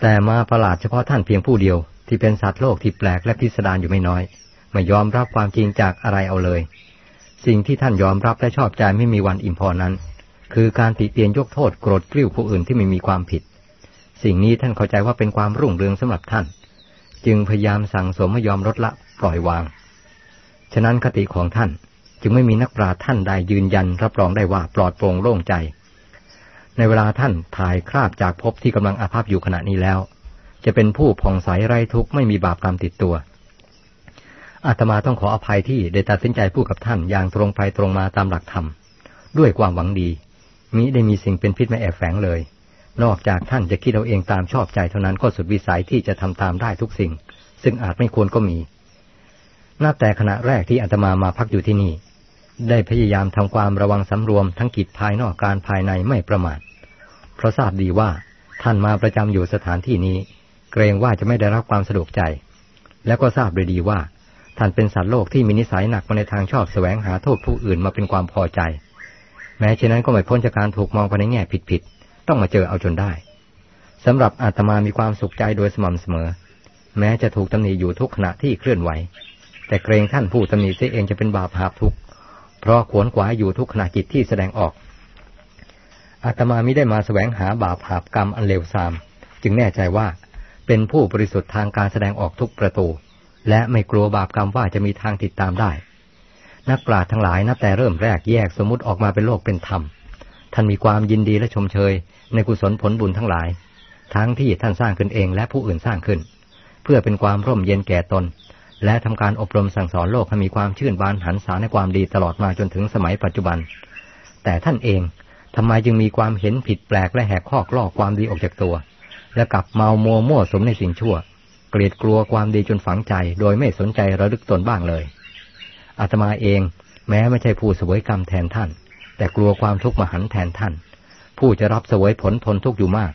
แต่มาประหลาดเฉพาะท่านเพียงผู้เดียว ที่เป็นสัตว์โลกที่แปลกและพิสดารอยู่ไม่น้อย ไม่ยอมรับความจริงจากอะไรเอาเลย สิ่งที่ท่านยอมรับและชอบใจไม่มีวันอิ่มพอนั้น คือการติเตียนยกโทษโกรธกริ้วผู้อื่นที่ไม่มีความผิด สิ่งนี้ท่านเข้าใจว่าเป็นความรุ่งเรืองสำหรับท่าน จึงพยายามสั่งสมไม่ยอมลดละปล่อยวาง ฉะนั้นคติของท่านจึงไม่มีนักปราชญ์ท่านใดยืนยันรับรองได้ว่าปลอดโปร่งโล่งใจ ในเวลาท่านถ่ายคราบจากภพที่กำลังอาภัพอยู่ขณะนี้แล้ว จะเป็นผู้ผ่องใสไร้ทุกข์ไม่มีบาปกรรมติดตัว อาตมาต้องขออภัยที่ได้ตัดสินใจพูดกับท่านอย่างตรงไปตรงมาตามหลักธรรม ด้วยความหวังดี มิได้มีสิ่งเป็นพิษมาแอบแฝงเลย นอกจากท่านจะคิดเอาเองตามชอบใจเท่านั้นก็สุดวิสัยที่จะทำตามได้ทุกสิ่ง ซึ่งอาจไม่ควรก็มีนับแต่ขณะแรกที่อาตมามาพักอยู่ที่นี่ ได้พยายามทำความระวังสำรวมทั้งกิจภายนอกการภายในไม่ประมาทเพราะทราบดีว่าท่านมาประจำอยู่สถานที่นี้ เกรงว่าจะไม่ได้รับความสะดวกใจ และก็ทราบโดยดีว่า ท่านเป็นสัตว์โลกที่มีนิสัยหนักมาในทางชอบแสวงหาโทษผู้อื่นมาเป็นความพอใจ แม้เช่นนั้นก็ไม่พ้นจากการถูกมองไปในแง่ผิดๆต้องมาเจอเอาจนได้สำหรับอาตมามีความสุขใจโดยสม่ำเสมอ แม้จะถูกตำหนิอยู่ทุกขณะที่เคลื่อนไหว แต่เกรงท่านผู้ตำหนิเสียเองจะเป็นบาปหาทุกข์เพราะขวนขวายอยู่ทุกขณะจิตที่แสดงออกอาตมามิได้มาแสวงหาบาปหาบกรรมอันเลวทราม จึงแน่ใจว่า เป็นผู้บริสุทธิ์ทางการแสดงออกทุกประตู และไม่กลัวบาปกรรมว่าจะมีทางติดตามได้ นักปราชญ์ทั้งหลายนับแต่เริ่มแรกแยกสมมติออกมาเป็นโลกเป็นธรรม ท่านมีความยินดีและชมเชย ในกุศลผลบุญทั้งหลาย ทั้งที่ท่านสร้างขึ้นเองและผู้อื่นสร้างขึ้น เพื่อเป็นความร่มเย็นแก่ตน และทำการอบรมสั่งสอนโลกให้มีความชื่นบานหันษาในความดีตลอดมาจนถึงสมัยปัจจุบัน แต่ท่านเองทำไมจึงมีความเห็นผิดแปลกและแหกข้อกลอกความดีออกจากตัว และกลับเมาโมมั่วสมในสิ่งชั่ว เกลียดกลัวความดีจนฝังใจ โดยไม่สนใจระลึกตนบ้างเลย อาตมาเองแม้ไม่ใช่ผู้สวยกรรมแทนท่าน แต่กลัวความทุกข์มหันแทนท่าน ผู้จะรับสวยผลทนทุกข์อยู่มาก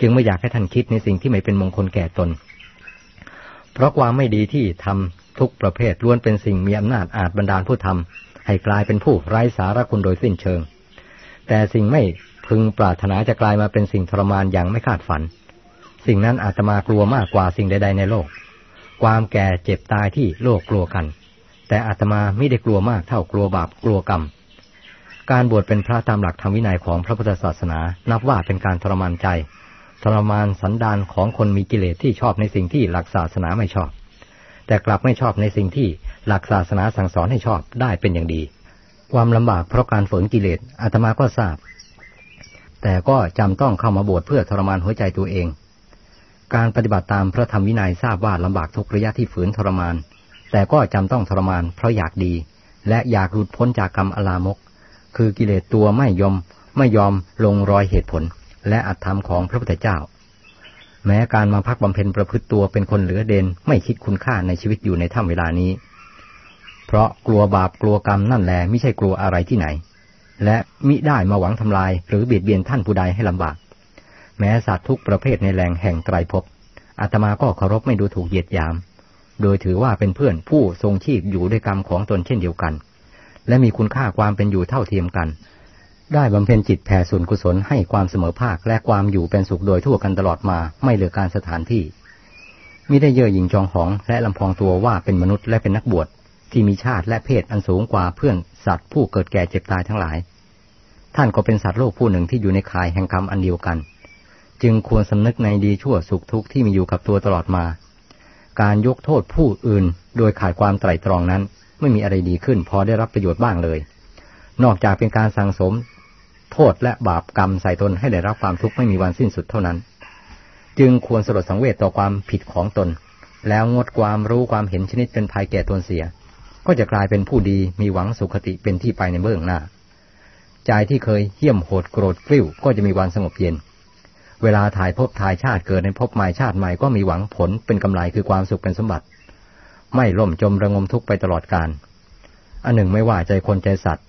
จึงไม่อยากให้ท่านคิดในสิ่งที่ไม่เป็นมงคลแก่ตน เพราะความไม่ดีที่ทำทุกประเภทล้วนเป็นสิ่งมีอำนาจอาจบันดาลผู้ทำให้กลายเป็นผู้ไร้สาระคุณโดยสิ้นเชิง แต่สิ่งไม่พึงปรารถนาจะกลายมาเป็นสิ่งทรมานอย่างไม่คาดฝัน สิ่งนั้นอาตมากลัวมากกว่าสิ่งใด ๆ ในโลก ความแก่เจ็บตายที่โลกกลัวกัน แต่อาตมาไม่ได้กลัวมากเท่ากลัวบาปกลัวกรรม การบวชเป็นพระตามหลักธรรมวินัยของพระพุทธศาสนา นับว่าเป็นการทรมานใจ ทรมานสันดานของคนมีกิเลสที่ชอบในสิ่งที่หลักศาสนาไม่ชอบ แต่กลับไม่ชอบในสิ่งที่หลักศาสนาสั่งสอนให้ชอบได้เป็นอย่างดี ความลำบากเพราะการฝืนกิเลสอาตมาก็ทราบแต่ก็จำต้องเข้ามาบวชเพื่อทรมานหัวใจตัวเอง การปฏิบัติตามพระธรรมวินัยทราบว่าลำบากทุกระยะที่ฝืนทรมาน แต่ก็จำต้องทรมานเพราะอยากดี และอยากหลุดพ้นจากกรรมอลามก คือกิเลสตัวไม่ยอมไม่ยอมลงรอยเหตุผล และอัตธรรมของพระพุทธเจ้า แม้การมาพักบำเพ็ญประพฤติตัวเป็นคนเหลือเดนไม่คิดคุณค่าในชีวิตอยู่ในถ้ำเวลานี้ เพราะกลัวบาปกลัวกรรมนั่นแหละไม่ใช่กลัวอะไรที่ไหน และมิได้มาหวังทำลายหรือเบียดเบียนท่านผู้ใดให้ลำบาก แม้สัตว์ทุกประเภทในแหล่งแห่งไตรภพอาตมาก็เคารพไม่ดูถูกเหยียดยาม โดยถือว่าเป็นเพื่อนผู้ทรงชีพอยู่ด้วยกรรมของตนเช่นเดียวกัน และมีคุณค่าความเป็นอยู่เท่าเทียมกัน ได้บำเพ็ญจิตแผ่ส่วนกุศลให้ความเสมอภาคและความอยู่เป็นสุขโดยทั่วกันตลอดมาไม่เหลือการสถานที่มิได้เย่อหยิ่งจองหองและลำพองตัวว่าเป็นมนุษย์และเป็นนักบวชที่มีชาติและเพศอันสูงกว่าเพื่อนสัตว์ผู้เกิดแก่เจ็บตายทั้งหลาย ท่านก็เป็นสัตว์โลกผู้หนึ่งที่อยู่ในข่ายแห่งกรรมอันเดียวกัน จึงควรสำนึกในดีชั่วสุขทุกข์ที่มีอยู่กับตัวตลอดมา การยกโทษผู้อื่นโดยขาดความไตร่ตรองนั้น ไม่มีอะไรดีขึ้นพอได้รับประโยชน์บ้างเลย นอกจากเป็นการสั่งสม โทษและบาปกรรมใส่ตนให้ได้รับความทุกข์ไม่มีวันสิ้นสุดเท่านั้น จึงควรสลดสังเวชต่อความผิดของตน แล้วงดความรู้ความเห็นชนิดเป็นภัยแก่ตนเสีย ก็จะกลายเป็นผู้ดีมีหวังสุขติเป็นที่ไปในเบื้องหน้า ใจที่เคยเหี้ยมโหดโกรธกริ้วก็จะมีวันสงบเย็น เวลาถ่ายภพถ่ายชาติเกิดในภพใหม่ชาติใหม่ก็มีหวังผลเป็นกำไรคือความสุขเป็นสมบัติ ไม่ล่มจมระงมทุกข์ไปตลอดกาลอันหนึ่งไม่ว่าใจคนใจสัตว์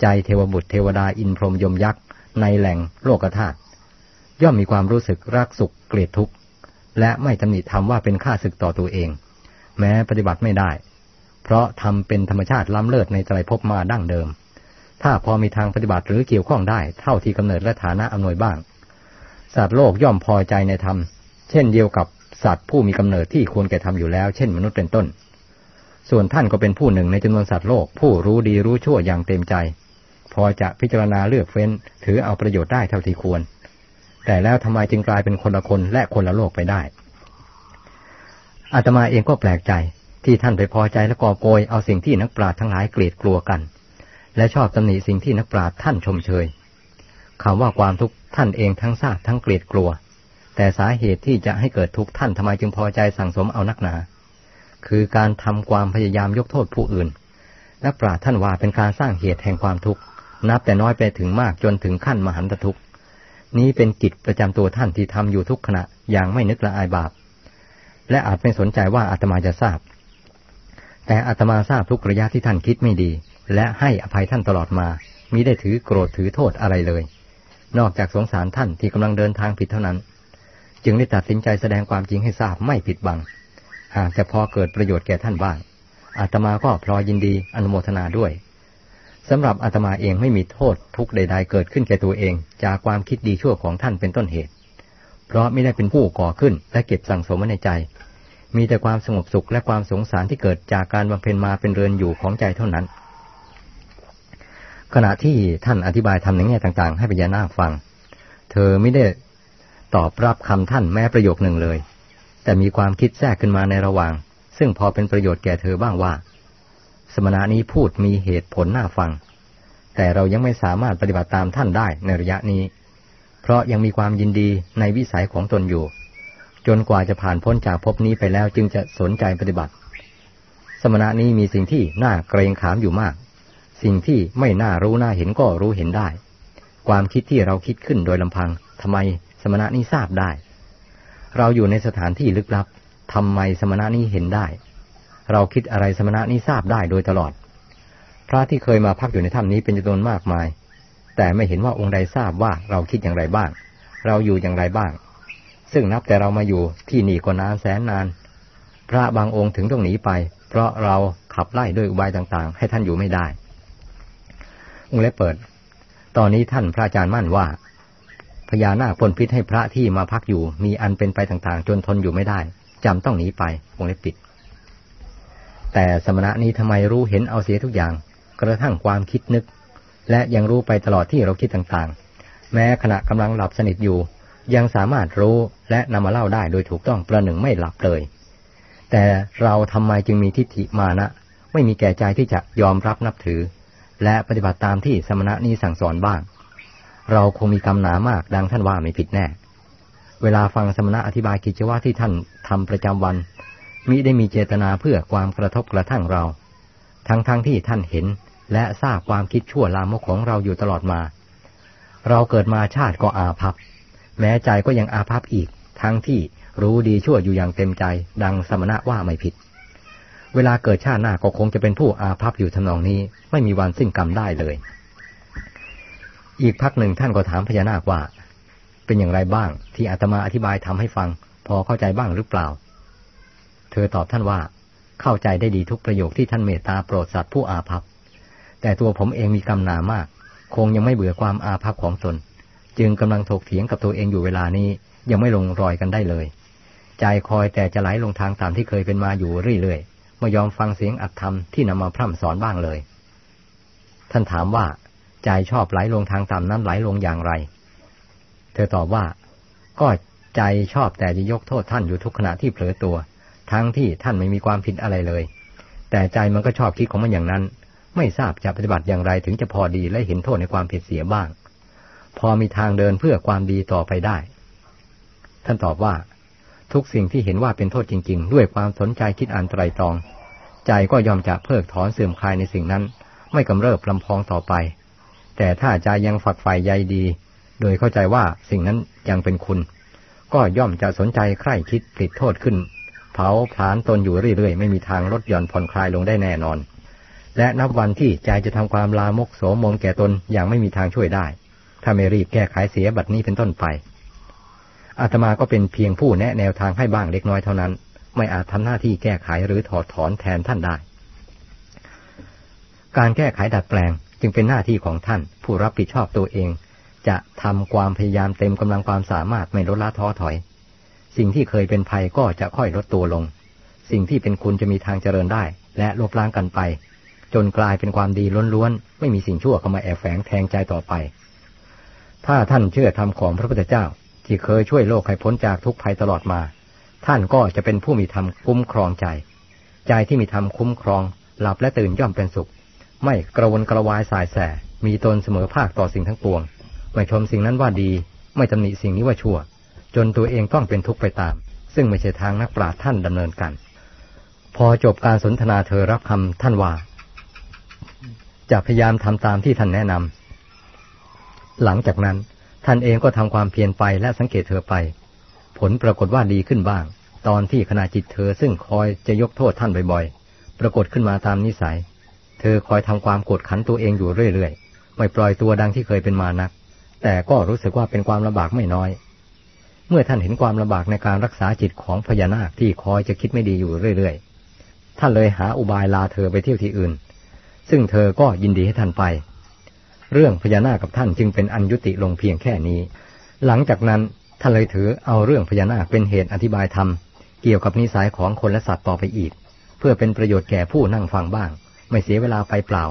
ใจเทวบุตรเทวดาอินพรหมยมยักษ์ ในแหล่งโลกธาตุย่อมมีความรู้สึกรักสุขเกลียดทุกข์และไม่ตำหนิทำว่าเป็นค่าศึกต่อตัวเอง แม้ปฏิบัติไม่ได้ เพราะทำเป็นธรรมชาติล้ำเลิศในใจพบมาดั้งเดิม ถ้าพอมีทางปฏิบัติหรือเกี่ยวข้องได้เท่าที่กำเนิดและฐานะอำนวยบ้าง สัตว์โลกย่อมพอใจในธรรม เช่นเดียวกับสัตว์ผู้มีกำเนิดที่ควรแก่ทำอยู่แล้ว เช่นมนุษย์เป็นต้น ส่วนท่านก็เป็นผู้หนึ่งในจำนวนสัตว์โลก ผู้รู้ดีรู้ชั่วอย่างเต็มใจ พอจะพิจารณาเลือกเฟ้น ถือเอาประโยชน์ได้เท่าที่ควร แต่แล้วทำไมจึงกลายเป็นคนละคนและคนละโลกไปได้ อาตมาเองก็แปลกใจที่ท่านไปพอใจและก่อโกยเอาสิ่งที่นักปราชญ์ทั้งหลายเกลียดกลัวกัน และชอบตำหนิสิ่งที่นักปราชญ์ท่านชมเชย คำว่าความทุกข์ท่านเองทั้งทราบทั้งเกลียดกลัว แต่สาเหตุที่จะให้เกิดทุกข์ท่านทำไมจึงพอใจสั่งสมเอานักหนา คือการทำความพยายามยกโทษผู้อื่น นักปราชญ์ท่านว่าเป็นการสร้างเหตุแห่งความทุกข์นับแต่น้อยไปถึงมากจนถึงขั้นมหันตทุกข์นี้เป็นกิจประจำตัวท่านที่ทำอยู่ทุกขณะอย่างไม่นึกละอายบาป และอาจไม่สนใจว่าอาตมาจะทราบ แต่อาตมาทราบทุกระยะที่ท่านคิดไม่ดี และให้อภัยท่านตลอดมามิได้ถือโกรธถือโทษอะไรเลย นอกจากสงสารท่านที่กำลังเดินทางผิดเท่านั้น จึงได้ตัดสินใจแสดงความจริงให้ทราบไม่ผิดบัง หากจะพอเกิดประโยชน์แก่ท่านบ้างอาตมาก็พลอยยินดีอนุโมทนาด้วยสำหรับอาตมาเองไม่มีโทษทุกใด ๆ เกิดขึ้นแก่ตัวเอง จากความคิดดีชั่วของท่านเป็นต้นเหตุ เพราะไม่ได้เป็นผู้ก่อขึ้นและเก็บสั่งสมไว้ในใจ มีแต่ความสงบสุขและความสงสารที่เกิดจากการบำเพ็ญมาเป็นเรือนอยู่ของใจเท่านั้น ขณะที่ท่านอธิบายทำในแง่ต่างๆ ให้ปัญญานาคฟัง เธอไม่ได้ตอบรับคำท่านแม้ประโยคหนึ่งเลย แต่มีความคิดแทรกขึ้นมาในระหว่าง ซึ่งพอเป็นประโยชน์แก่เธอบ้างว่า สมณะนี้พูดมีเหตุผลน่าฟัง แต่เรายังไม่สามารถปฏิบัติตามท่านได้ในระยะนี้ เพราะยังมีความยินดีในวิสัยของตนอยู่ จนกว่าจะผ่านพ้นจากภพนี้ไปแล้วจึงจะสนใจปฏิบัติ สมณะนี้มีสิ่งที่น่าเกรงขามอยู่มาก สิ่งที่ไม่น่ารู้น่าเห็นก็รู้เห็นได้ ความคิดที่เราคิดขึ้นโดยลำพังทำไมสมณะนี้ทราบได้ เราอยู่ในสถานที่ลึกลับทำไมสมณะนี้เห็นได้ เราคิดอะไรสมณะนี้ทราบได้โดยตลอด พระที่เคยมาพักอยู่ในถ้ำนี้เป็นจำนวนมากมาย แต่ไม่เห็นว่าองค์ใดทราบว่าเราคิดอย่างไรบ้าง เราอยู่อย่างไรบ้าง ซึ่งนับแต่เรามาอยู่ที่นี่ก็นานแสนนาน พระบางองค์ถึงต้องหนีไป เพราะเราขับไล่ด้วยอุบายต่างๆ ให้ท่านอยู่ไม่ได้ องเล็บเปิด ตอนนี้ท่านพระอาจารย์มั่นว่าพญานาคพ่นพิษให้พระที่มาพักอยู่ มีอันเป็นไปต่างๆ จนทนอยู่ไม่ได้จำต้องหนีไปองเล็บปิด แต่สมณะนี้ทำไมรู้เห็นเอาเสียทุกอย่าง กระทั่งความคิดนึก และยังรู้ไปตลอดที่เราคิดต่างๆ แม้ขณะกำลังหลับสนิทอยู่ ยังสามารถรู้และนำมาเล่าได้โดยถูกต้องประหนึ่งไม่หลับเลย แต่เราทำไมจึงมีทิฏฐิมานะ ไม่มีแก่ใจที่จะยอมรับนับถือ และปฏิบัติตามที่สมณะนี้สั่งสอนบ้าง เราคงมีกรรมหนามากดังท่านว่าไม่ผิดแน่ เวลาฟังสมณะอธิบายกิจวัตรที่ท่านทำประจำวัน มิได้มีเจตนาเพื่อความกระทบกระทั่งเรา ทั้งๆทที่ท่านเห็นและทราบความคิดชั่วลามกของเราอยู่ตลอดมา เราเกิดมาชาติก็อาภัพ แม้ใจก็ยังอาภัพอีก ทั้งที่รู้ดีชั่วอยู่อย่างเต็มใจ ดังสมณะว่าไม่ผิด เวลาเกิดชาติหน้าก็คงจะเป็นผู้อาภัพอยู่ทำนองนี้ ไม่มีวันสิ้นกรรมได้เลย อีกพักหนึ่งท่านก็ถามพญานาคว่า เป็นอย่างไรบ้างที่อาตมาอธิบายทำให้ฟัง พอเข้าใจบ้างหรือเปล่า เธอตอบท่านว่า เข้าใจได้ดีทุกประโยคที่ท่านเมตตาโปรดสัตว์ผู้อาภัพ แต่ตัวผมเองมีกรรมหนามาก คงยังไม่เบื่อความอาภัพของตน จึงกำลังถกเถียงกับตัวเองอยู่เวลานี้ยังไม่ลงรอยกันได้เลย ใจคอยแต่จะไหลลงทางตามที่เคยเป็นมาอยู่เรื่อยๆ ไม่ยอมฟังเสียงอัตธรรมที่นำมาพร่ำสอนบ้างเลย ท่านถามว่า ใจชอบไหลลงทางต่ำนั้นไหลลงอย่างไร เธอตอบว่า ก็ใจชอบแต่จะยกโทษท่านอยู่ทุกขณะที่เผลอตัว ทั้งที่ท่านไม่มีความผิดอะไรเลย แต่ใจมันก็ชอบคิดของมันอย่างนั้น ไม่ทราบจะปฏิบัติอย่างไรถึงจะพอดีและเห็นโทษในความผิดเสียบ้าง พอมีทางเดินเพื่อความดีต่อไปได้ ท่านตอบว่า ทุกสิ่งที่เห็นว่าเป็นโทษจริง ๆ ด้วยความสนใจคิดอ่านไตรตรอง ใจก็ยอมจะเพิกถอนเสื่อมคลายในสิ่งนั้น ไม่กำเริบลำพองต่อไป แต่ถ้าใจยังฝักใฝ่ใยดี โดยเข้าใจว่าสิ่งนั้นยังเป็นคุณ ก็ย่อมจะสนใจใคร่คิดผิดโทษขึ้น เผาผลาญตนอยู่เรื่อยๆ ไม่มีทางลดหย่อนผ่อนคลายลงได้แน่นอน และนับวันที่ใจจะทำความลามกโสมมแก่ตนอย่างไม่มีทางช่วยได้ ถ้าไม่รีบแก้ไขเสียบัดนี้เป็นต้นไป อาตมาก็เป็นเพียงผู้แนะแนวทางให้บ้างเล็กน้อยเท่านั้น ไม่อาจทำหน้าที่แก้ไขหรือถอดถอนแทนท่านได้ การแก้ไขดัดแปลงจึงเป็นหน้าที่ของท่าน ผู้รับผิดชอบตัวเอง จะทำความพยายามเต็มกำลังความสามารถไม่ลดละท้อถอย สิ่งที่เคยเป็นภัยก็จะค่อยลดตัวลง สิ่งที่เป็นคุณจะมีทางเจริญได้ และลบล้างกันไป จนกลายเป็นความดีล้วนๆไม่มีสิ่งชั่วเข้ามาแอบแฝงแทงใจต่อไป ถ้าท่านเชื่อธรรมของพระพุทธเจ้า ที่เคยช่วยโลกให้พ้นจากทุกภัยตลอดมา ท่านก็จะเป็นผู้มีธรรมคุ้มครองใจ ใจที่มีธรรมคุ้มครอง หลับและตื่นย่อมเป็นสุข ไม่กระวนกระวายสายแส มีตนเสมอภาคต่อสิ่งทั้งปวง ไม่ชมสิ่งนั้นว่าดี ไม่ตำหนิสิ่งนี้ว่าชั่ว จนตัวเองต้องเป็นทุกข์ไปตาม ซึ่งไม่ใช่ทางนักปราชญ์ท่านดำเนินกัน พอจบการสนทนาเธอรับคำท่านว่า จะพยายามทำตามที่ท่านแนะนำหลังจากนั้น ท่านเองก็ทำความเพียรไปและสังเกตเธอไป ผลปรากฏว่าดีขึ้นบ้าง ตอนที่ขณะจิตเธอซึ่งคอยจะยกโทษท่านบ่อยๆ ปรากฏขึ้นมาตามนิสัย เธอคอยทำความกดขันตัวเองอยู่เรื่อยๆ ไม่ปล่อยตัวดังที่เคยเป็นมานัก แต่ก็รู้สึกว่าเป็นความลำบากไม่น้อย เมื่อท่านเห็นความลำบากในการรักษาจิตของพญานาคที่คอยจะคิดไม่ดีอยู่เรื่อยๆ ท่านเลยหาอุบายลาเธอไปเที่ยวที่อื่น ซึ่งเธอก็ยินดีให้ท่านไป เรื่องพญานาคกับท่านจึงเป็นอันยุติลงเพียงแค่นี้ หลังจากนั้นท่านเลยถือเอาเรื่องพญานาคเป็นเหตุอธิบายธรรม เกี่ยวกับนิสัยของคนและสัตว์ต่อไปอีก เพื่อเป็นประโยชน์แก่ผู้นั่งฟังบ้าง ไม่เสียเวลาไปเปล่า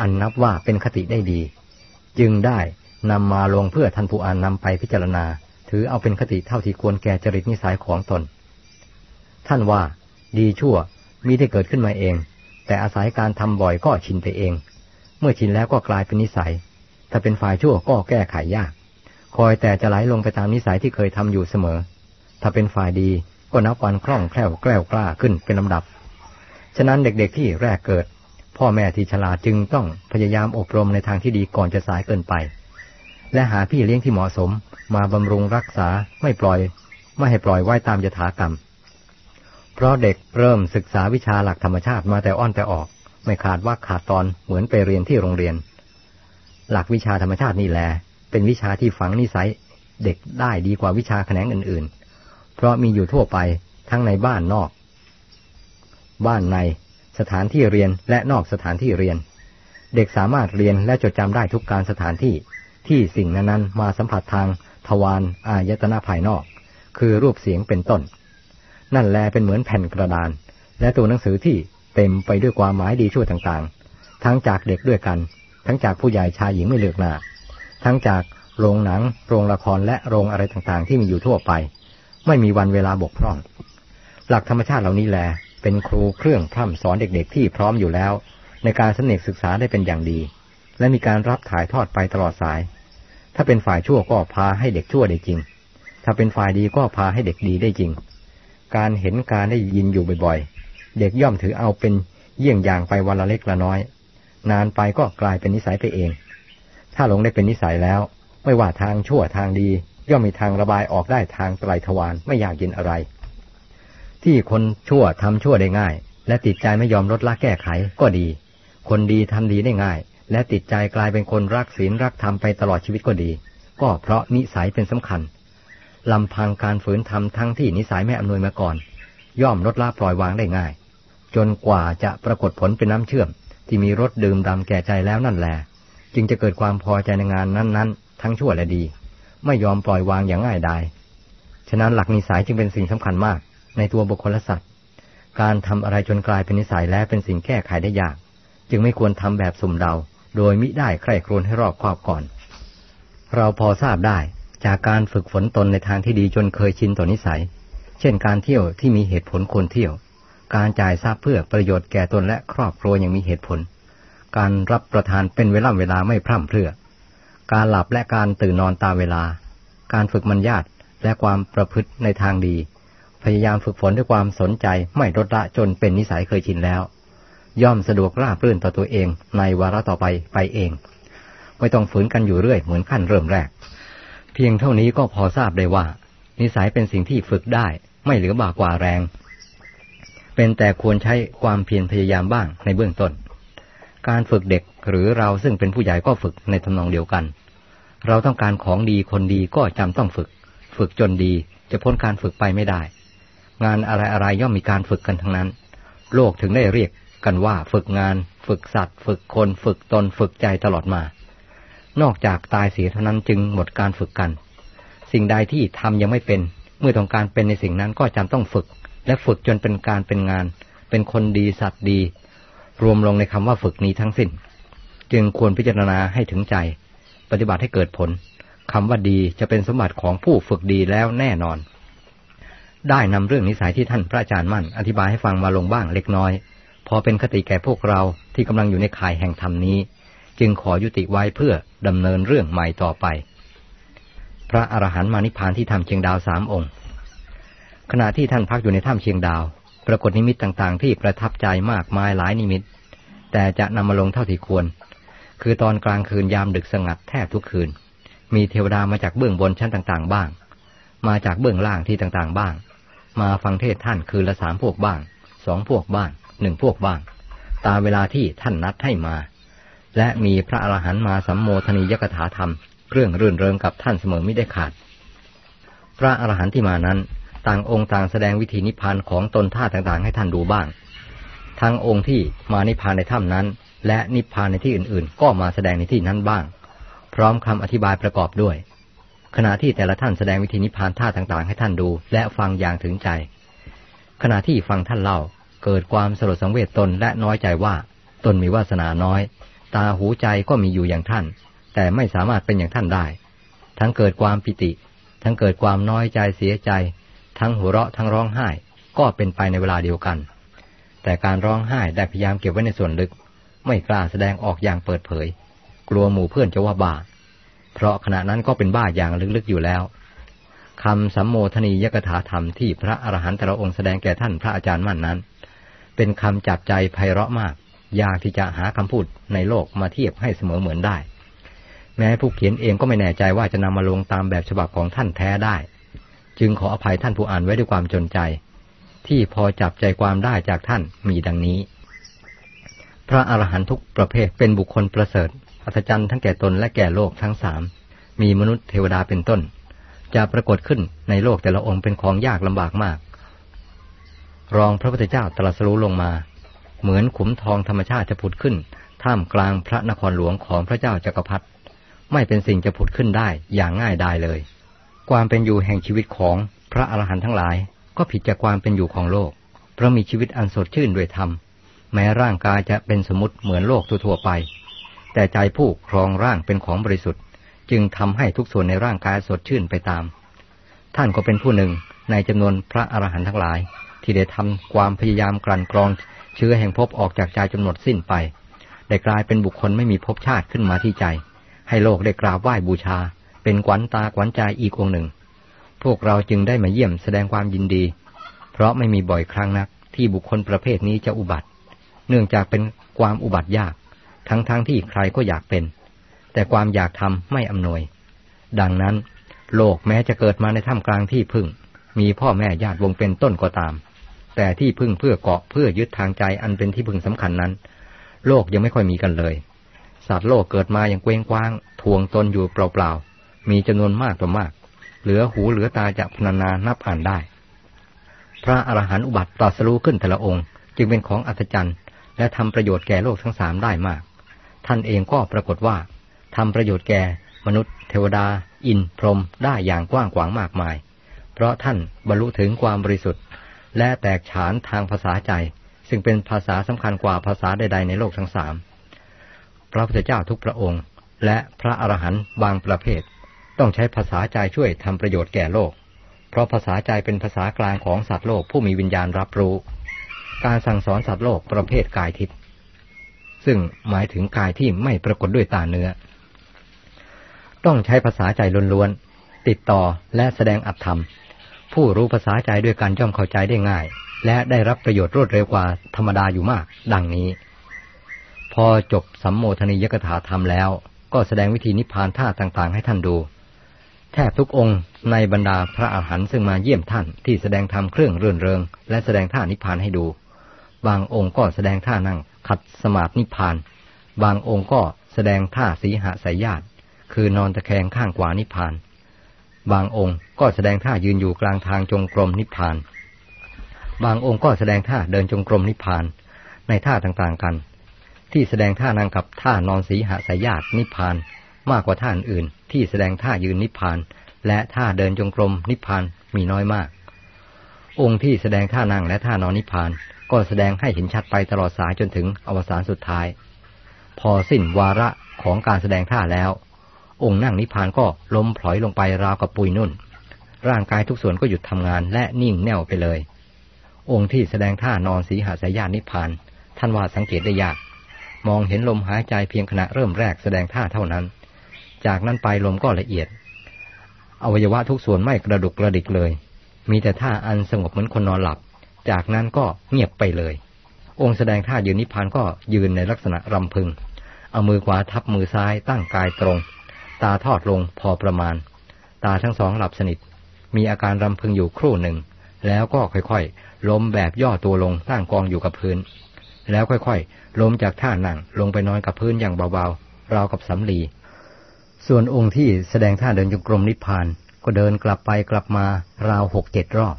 อันนับว่าเป็นคติได้ดี จึงได้นำมาลงเพื่อท่านผู้อ่านนำไปพิจารณา ถือเอาเป็นคติเท่าที่ควรแก่จริตนิสัยของตน ท่านว่า ดีชั่วมีได้เกิดขึ้นมาเอง แต่อาศัยการทำบ่อยก็ชินไปเอง เมื่อชินแล้วก็กลายเป็นนิสัย ถ้าเป็นฝ่ายชั่วก็แก้ไขยาก คอยแต่จะไหลลงไปตามนิสัยที่เคยทำอยู่เสมอ ถ้าเป็นฝ่ายดีก็นับวันคล่องแคล่วแกล้วกล้าขึ้นเป็นลำดับ ฉะนั้นเด็กๆที่แรกเกิด พ่อแม่ที่ฉลาดจึงต้องพยายามอบรมในทางที่ดีก่อนจะสายเกินไป และหาพี่เลี้ยงที่เหมาะสม มาบำรุงรักษาไม่ปล่อย ไม่ให้ปล่อยไว้ตามยถากรรม เพราะเด็กเริ่มศึกษาวิชาหลักธรรมชาติมาแต่อ้อนแต่ออก ไม่ขาดว่าขาดตอนเหมือนไปเรียนที่โรงเรียน หลักวิชาธรรมชาตินี่แหละเป็นวิชาที่ฝังนิสัยเด็กได้ดีกว่าวิชาแขนงอื่นๆ เพราะมีอยู่ทั่วไปทั้งในบ้านนอก บ้านในสถานที่เรียนและนอกสถานที่เรียน เด็กสามารถเรียนและจดจำได้ทุกการสถานที่ที่สิ่งนั้นๆมาสัมผัสทางทวารอายตนะภายนอก คือรูปเสียงเป็นต้น นั่นแลเป็นเหมือนแผ่นกระดาน และตัวหนังสือที่ เต็มไปด้วยความหมายดีชั่วต่างๆ ทั้งจากเด็กด้วยกัน ทั้งจากผู้ใหญ่ชายหญิงไม่เลือกหน้า ทั้งจากโรงหนัง โรงละครและโรงอะไรต่างๆ ที่มีอยู่ทั่วไป ไม่มีวันเวลาบกพร่อง หลักธรรมชาติเหล่านี้แหลเป็นครูเครื่องพร่ำสอนเด็กๆ ที่พร้อมอยู่แล้ว ในการสนิทศึกษาได้เป็นอย่างดี และมีการรับถ่ายทอดไปตลอดสาย ถ้าเป็นฝ่ายชั่วก็พาให้เด็กชั่วได้จริง ถ้าเป็นฝ่ายดีก็พาให้เด็กดีได้จริง การเห็นการได้ยินอยู่บ่อยๆ เด็กย่อมถือเอาเป็นเยี่ยงอย่างไปวันละเล็กละน้อย นานไปก็กลายเป็นนิสัยไปเอง ถ้าหลงได้เป็นนิสัยแล้ว ไม่ว่าทางชั่วทางดี ย่อมมีทางระบายออกได้ทางไตรทวารไม่อยากยินอะไร ที่คนชั่วทำชั่วได้ง่าย และติดใจไม่ยอมลดละแก้ไขก็ดี คนดีทำดีได้ง่าย และติดใจกลายเป็นคนรักศีลรักธรรมไปตลอดชีวิตก็ดี ก็เพราะนิสัยเป็นสำคัญลำพังการฝืนทำทั้งที่นิสัยไม่อำนวยมาก่อน ย่อมลดละปล่อยวางได้ง่าย จนกว่าจะปรากฏผลเป็นน้ำเชื่อม ที่มีรสดื่มดำแก่ใจแล้วนั่นแหละจึงจะเกิดความพอใจในงานนั้นๆ ทั้งชั่วและดี ไม่ยอมปล่อยวางอย่างง่ายดายฉะนั้นหลักนิสัยจึงเป็นสิ่งสำคัญมาก ในตัวบุคคลและสัตว์ การทำอะไรจนกลายเป็นนิสัยแล้วเป็นสิ่งแก้ไขได้ยาก จึงไม่ควรทำแบบสุ่มเดา โดยมิได้ใคร่ครวญให้รอบคอบก่อน เราพอทราบได้จากการฝึกฝนตนในทางที่ดีจนเคยชินต่อนิสัย เช่นการเที่ยวที่มีเหตุผลควรเที่ยว การจ่ายทราบเพื่อประโยชน์แก่ตนและครอบครัวอย่างมีเหตุผล การรับประทานเป็นเวลาเวลาไม่พร่ำเพรื่อ การหลับและการตื่นนอนตามเวลา การฝึกมัญญาตและความประพฤติในทางดี พยายามฝึกฝนด้วยความสนใจไม่ลดละจนเป็นนิสัยเคยชินแล้ว ย่อมสะดวกราบรื่นต่อตัวเองในวาระต่อไปไปเอง ไม่ต้องฝืนกันอยู่เรื่อยเหมือนขั้นเริ่มแรก เพียงเท่านี้ก็พอทราบได้ว่า นิสัยเป็นสิ่งที่ฝึกได้ไม่เหลือบากว่าแรง เป็นแต่ควรใช้ความเพียรพยายามบ้างในเบื้องต้น การฝึกเด็กหรือเราซึ่งเป็นผู้ใหญ่ก็ฝึกในทำนองเดียวกัน เราต้องการของดีคนดีก็จำต้องฝึก ฝึกจนดีจะพ้นการฝึกไปไม่ได้ งานอะไรอะไรย่อมมีการฝึกกันทั้งนั้น โลกถึงได้เรียกกันว่าฝึกงาน ฝึกสัตว์ ฝึกคนฝึกตนฝึกใจตลอดมา นอกจากตายเสียเท่านั้นจึงหมดการฝึกกัน สิ่งใดที่ทำยังไม่เป็น เมื่อต้องการเป็นในสิ่งนั้นก็จำต้องฝึก และฝึกจนเป็นการเป็นงาน เป็นคนดีสัตว์ดี รวมลงในคำว่าฝึกนี้ทั้งสิ้น จึงควรพิจารณาให้ถึงใจ ปฏิบัติให้เกิดผลคำว่าดีจะเป็นสมบัติของผู้ฝึกดีแล้วแน่นอน ได้นำเรื่องนิสัยที่ท่านพระอาจารย์มั่น อธิบายให้ฟังมาลงบ้างเล็กน้อย พอเป็นคติแก่พวกเราที่กำลังอยู่ในข่ายแห่งธรรมนี้ จึงขอยุติไว้เพื่อดำเนินเรื่องใหม่ต่อไป พระอรหันต์มานิพพานที่ถ้ำเชียงดาวสามองค์ ขณะที่ท่านพักอยู่ในถ้ำเชียงดาว ปรากฏนิมิตต่างๆ ที่ประทับใจมากมายหลายนิมิต แต่จะนำมาลงเท่าที่ควร คือตอนกลางคืนยามดึกสงัดแทบทุกคืน มีเทวดามาจากเบื้องบนชั้นต่างๆ บ้าง มาจากเบื้องล่างที่ต่างๆ บ้าง มาฟังเทศท่านคืนละสามพวกบ้าง สองพวกบ้าง หนึ่งพวกบ้าง ตามเวลาที่ท่านนัดให้มา และมีพระอรหันต์มาสัมโมทนียกถาธรรม เรื่องรื่นเริงกับท่านเสมอไม่ได้ขาด พระอรหันต์ที่มานั้น ต่างองค์ต่างแสดงวิธีนิพพานของตนท่าต่างๆ ให้ท่านดูบ้าง ทั้งองค์ที่มานิพพานในถ้ำนั้น และนิพพานในที่อื่นๆ ก็มาแสดงในที่นั้นบ้าง พร้อมคำอธิบายประกอบด้วย ขณะที่แต่ละท่านแสดงวิธีนิพพานท่าต่างๆ ให้ท่านดู และฟังอย่างถึงใจ ขณะที่ฟังท่านเล่าเกิดความสลดสังเวชตนและน้อยใจว่า ตนมีวาสนาน้อย ตาหูใจก็มีอยู่อย่างท่าน แต่ไม่สามารถเป็นอย่างท่านได้ ทั้งเกิดความปิติ ทั้งเกิดความน้อยใจเสียใจ ทั้งหัวเราะทั้งร้องไห้ ก็เป็นไปในเวลาเดียวกัน แต่การร้องไห้ได้พยายามเก็บไว้ในส่วนลึก ไม่กล้าแสดงออกอย่างเปิดเผย กลัวหมู่เพื่อนจะว่าบาปเพราะขณะนั้นก็เป็นบ้าอย่างลึกๆอยู่แล้วคำสัมโมทนียกถาธรรมที่พระอรหันต์แต่ละองค์แสดงแก่ท่านพระอาจารย์มั่นนั้น เป็นคำจับใจไพเราะมาก ยากที่จะหาคำพูดในโลกมาเทียบให้เสมอเหมือนได้ แม้ผู้เขียนเองก็ไม่แน่ใจว่าจะนำมาลงตามแบบฉบับของท่านแท้ได้ จึงขออภัยท่านผู้อ่านไว้ด้วยความจนใจ ที่พอจับใจความได้จากท่านมีดังนี้ พระอรหันตุกประเภทเป็นบุคคลประเสริฐอัศจรรย์ทั้งแก่ตนและแก่โลกทั้งสามมีมนุษย์เทวดาเป็นต้น จะปรากฏขึ้นในโลกแต่ละองค์เป็นของยากลำบากมาก รองพระพุทธเจ้าตรัสรู้ลงมา เหมือนขุมทองธรรมชาติจะผุดขึ้น ท่ามกลางพระนครหลวงของพระเจ้าจักรพรรดิไม่เป็นสิ่งจะผุดขึ้นได้อย่างง่ายดายเลย ความเป็นอยู่แห่งชีวิตของพระอรหันต์ทั้งหลาย ก็ผิดจากความเป็นอยู่ของโลก เพราะมีชีวิตอันสดชื่นด้วยธรรม แม้ร่างกายจะเป็นสมมติเหมือนโลกทั่วไป แต่ใจผู้ครองร่างเป็นของบริสุทธิ์ จึงทำให้ทุกส่วนในร่างกายสดชื่นไปตาม ท่านก็เป็นผู้หนึ่งในจำนวนพระอรหันต์ทั้งหลาย ที่ได้ทำความพยายามกลั่นกรองเชื้อแห่งภพออกจากใจจำนวนสิ้นไป ได้กลายเป็นบุคคลไม่มีภพชาติขึ้นมาที่ใจ ให้โลกได้กราบไหว้บูชา เป็นขวัญตาขวัญใจอีกองหนึ่ง พวกเราจึงได้มาเยี่ยมแสดงความยินดี เพราะไม่มีบ่อยครั้งนัก ที่บุคคลประเภทนี้จะอุบัติ เนื่องจากเป็นความอุบัติยาก ทั้งๆทที่ใครก็อยากเป็น แต่ความอยากทำไม่อำนวย ดังนั้น โลกแม้จะเกิดมาในถ้ำกลางที่พึ่ง มีพ่อแม่ญาติวงเป็นต้นก็ตาม แต่ที่พึ่งเพื่อเกาะเพื่อยึดทางใจอันเป็นที่พึ่งสำคัญนั้น โลกยังไม่ค่อยมีกันเลย สัตว์โลกเกิดมาอย่างเกว้งกว้าง ทวงตนอยู่เปล่าๆ มีจำนวนมากต่อมาก เหลือหูเหลือตาจะพนานานับอ่านได้ พระอรหันต์อุบัติตรัสรู้ขึ้นแต่ละองค์ จึงเป็นของอัศจรรย์ และทำประโยชน์แก่โลกทั้งสามได้มาก ท่านเองก็ปรากฏว่าทำประโยชน์แก่มนุษย์ เทวดา อินพรหมได้อย่างกว้างขวางมากมาย เพราะท่านบรรลุถึงความบริสุทธิ์ และแตกฉานทางภาษาใจ ซึ่งเป็นภาษาสำคัญกว่าภาษาใดๆในโลกทั้งสามพระพุทธเจ้าทุกพระองค์ และพระอรหันต์บางประเภท ต้องใช้ภาษาใจช่วยทำประโยชน์แก่โลก เพราะภาษาใจเป็นภาษากลางของสัตว์โลกผู้มีวิญญาณรับรู้ การสั่งสอนสัตว์โลกประเภทกายทิพย์ซึ่งหมายถึงกายที่ไม่ปรากฏด้วยตาเนื้อ ต้องใช้ภาษาใจล้วนๆติดต่อและแสดงอัตธรรม ผู้รู้ภาษาใจด้วยการย่อมเข้าใจได้ง่าย และได้รับประโยชน์รวดเร็วกว่าธรรมดาอยู่มาก ดังนี้ พอจบสัมโมทนียกถาธรรมแล้ว ก็แสดงวิธีนิพพานท่าต่างๆ ให้ท่านดู แทบทุกองค์ในบรรดาพระอาหารหันต์ซึ่งมาเยี่ยมท่านที่แสดงธรรมเครื่องเรื่นเริง และแสดงท่านิพพานให้ดู บางองค์ก็แสดงท่านั่งขัดสมาธินิพพาน บางองค์ก็แสดงท่าสีหสายญาติคือนอนตะแคงข้างขวานิพพาน บางองค์ก็แสดงท่ายืนอยู่กลางทางจงกรมนิพพาน บางองค์ก็แสดงท่าเดินจงกรมนิพพาน ในท่าต่างๆกัน ที่แสดงท่านางกับท่านอนสีหสายญาตินิพพาน มากกว่าท่านอื่นที่แสดงท่ายืนนิพพาน และท่าเดินจงกรมนิพพานมีน้อยมาก องค์ที่แสดงท่านั่งและท่านอนนิพพาน ก็แสดงให้เห็นชัดไปตลอดสายจนถึงอวสานสุดท้าย พอสิ้นวาระของการแสดงท่าแล้ว องค์นั่งนิพพานก็ล้มพลอยลงไปราวกับปุยนุ่น ร่างกายทุกส่วนก็หยุดทำงานและนิ่งแน่วไปเลย องค์ที่แสดงท่านอนสีหาสายญาณนิพพาน ท่านว่าสังเกตได้ยาก มองเห็นลมหายใจเพียงขณะเริ่มแรกแสดงท่าเท่านั้น จากนั้นไปลมก็ละเอียด อวัยวะทุกส่วนไม่กระดุกกระดิกเลย มีแต่ท่าอันสงบเหมือนคนนอนหลับ จากนั้นก็เงียบไปเลย องค์แสดงท่ายืนนิพพานก็ยืนในลักษณะรำพึง เอามือขวาทับมือซ้ายตั้งกายตรง ตาทอดลงพอประมาณ ตาทั้งสองหลับสนิท มีอาการรำพึงอยู่ครู่หนึ่ง แล้วก็ค่อยๆ ล้มแบบย่อตัวลงตั้งกองอยู่กับพื้น แล้วค่อยๆ ล้มจากท่านั่งลงไปนอนกับพื้นอย่างเบาๆ ราวกับสำลี ส่วนองค์ที่แสดงท่าเดินจงกรมนิพพาน ก็เดินกลับไปกลับมาราวหกเจ็ดรอบ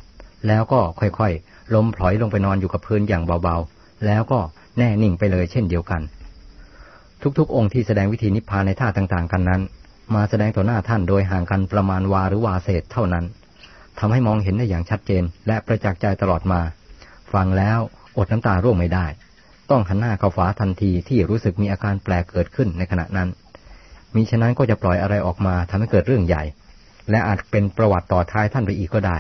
แล้วก็ค่อยๆ ล้มพลอยลงไปนอนอยู่กับพื้นอย่างเบาๆ แล้วก็แน่นิ่งไปเลยเช่นเดียวกัน ทุกๆ องค์ที่แสดงวิธีนิพพานในท่าต่างๆ กันนั้น มาแสดงต่อหน้าท่านโดยห่างกันประมาณวาหรือวาเศษเท่านั้นทำให้มองเห็นได้อย่างชัดเจน และประจักษ์ใจตลอดมา ฟังแล้วอดน้ำตาร่วงไม่ได้ ต้องหันหน้าเข้าฝาทันทีที่รู้สึกมีอาการแปลกเกิดขึ้นในขณะนั้น มิฉะนั้นก็จะปล่อยอะไรออกมาทำให้เกิดเรื่องใหญ่ และอาจเป็นประวัติต่อท้ายท่านไปอีกก็ได้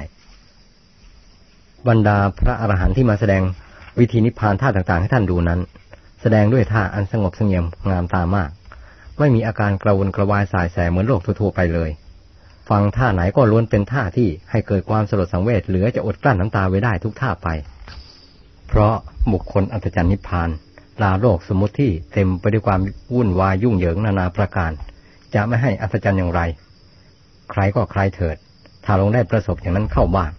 บรรดาพระอรหันต์ที่มาแสดงวิธีนิพพานท่าต่างๆ ให้ท่านดูนั้น แสดงด้วยท่าอันสงบเสงี่ยมงามตามาก ไม่มีอาการกระวนกระวายสายแสเหมือนโลกทั่วๆไปเลย ฟังท่าไหนก็ล้วนเป็นท่าที่ให้เกิดความสลดสังเวชเหลือจะอดกลั้นน้ำตาไว้ได้ทุกท่าไป เพราะบุคคลอัศจรรย์นิพพาน ลาโลกสมมติที่เต็มไปด้วยความวุ่นวายยุ่งเหยิงนานาประการ จะไม่ให้อัศจรรย์อย่างไร ใครก็ใครเถิด ถ้าลงได้ประสบอย่างนั้นเข้าบ้าง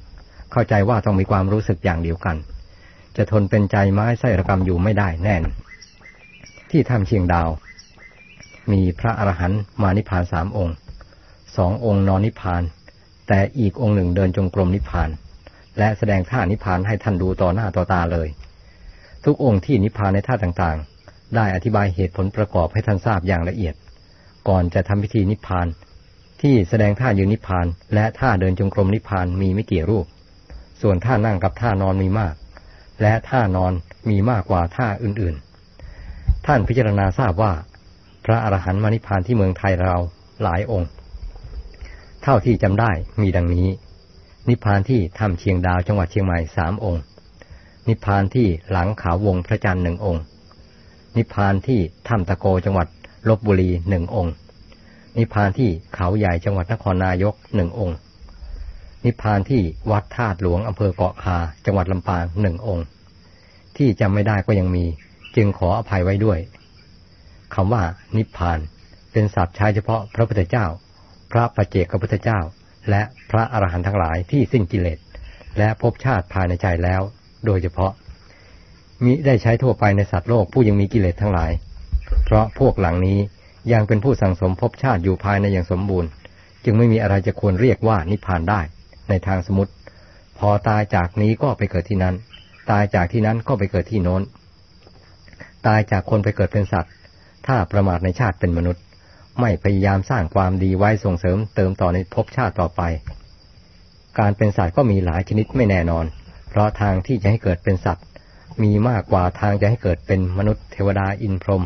เข้าใจว่าต้องมีความรู้สึกอย่างเดียวกัน จะทนเป็นใจไม้ไส้ระกรรมอยู่ไม่ได้แน่น ที่ถ้ำเชียงดาว มีพระอรหันต์มานิพพานสามองค์ สององค์นอนนิพพาน แต่อีกองค์หนึ่งเดินจงกรมนิพพาน และแสดงท่านิพพานให้ท่านดูต่อหน้าต่อตาเลย ทุกองค์ที่นิพพานในท่าต่างๆ ได้อธิบายเหตุผลประกอบให้ท่านทราบอย่างละเอียด ก่อนจะทำพิธีนิพพาน ที่แสดงท่ายืนนิพพาน และท่าเดินจงกรมนิพพานมีไม่กี่รูป ส่วนท่านั่งกับท่านอนมีมาก และท่านอนมีมากกว่าท่าอื่นๆ ท่านพิจารณาทราบว่า พระอรหันต์มานิพพานที่เมืองไทยเราหลายองค์ เท่าที่จำได้มีดังนี้ นิพพานที่ถ้ำเชียงดาวจังหวัดเชียงใหม่สามองค์ นิพพานที่หลังขาววงพระจันทร์หนึ่งองค์ นิพพานที่ถ้ำตะโกจังหวัดลบบุรีหนึ่งองค์ นิพพานที่เขาใหญ่จังหวัดนครนายกหนึ่งองค์ นิพพานที่วัดธาตุหลวงอำเภอเกาะคาจังหวัดลำปางหนึ่งองค์ ที่จำไม่ได้ก็ยังมี จึงขออภัยไว้ด้วยคำว่านิพพานเป็นศัพท์ใช้เฉพาะพระพุทธเจ้า พระปัจเจกพุทธเจ้า และพระอรหันต์ทั้งหลายที่สิ้นกิเลสและภพชาติภายในใจแล้ว โดยเฉพาะ มิได้ใช้ทั่วไปในสัตว์โลกผู้ยังมีกิเลสทั้งหลาย เพราะพวกหลังนี้ยังเป็นผู้สั่งสมภพชาติอยู่ภายในอย่างสมบูรณ์ จึงไม่มีอะไรจะควรเรียกว่านิพพานได้ ในทางสมมติ พอตายจากนี้ก็ไปเกิดที่นั้น ตายจากที่นั้นก็ไปเกิดที่โน้น ตายจากคนไปเกิดเป็นสัตว์ ถ้าประมาทในชาติเป็นมนุษย์ ไม่พยายามสร้างความดีไว้ส่งเสริมเติมต่อในภพชาติต่อไป การเป็นสัตว์ก็มีหลายชนิดไม่แน่นอน เพราะทางที่จะให้เกิดเป็นสัตว์ มีมากกว่าทางจะให้เกิดเป็นมนุษย์เทวดาอินพรหม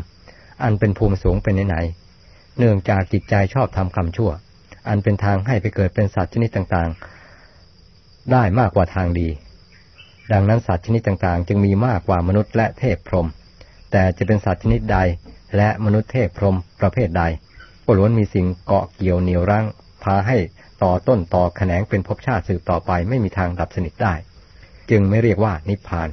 อันเป็นภูมิสูงเป็นไหนๆเนื่องจากจิตใจชอบทำกรรมชั่ว อันเป็นทางให้ไปเกิดเป็นสัตว์ชนิดต่างๆ ได้มากกว่าทางดี ดังนั้นสัตว์ชนิดต่างๆ จึงมีมากกว่ามนุษย์และเทพพรหมแต่จะเป็นสัตว์ชนิดใดและมนุษย์เทพพรหมประเภทใดก็ล้วนมีสิ่งเกาะเกี่ยวเหนียวรั้งพาให้ต่อต้นต่อแขนงเป็นภพชาติสืบต่อไปไม่มีทางดับสนิทได้ จึงไม่เรียกว่านิพพาน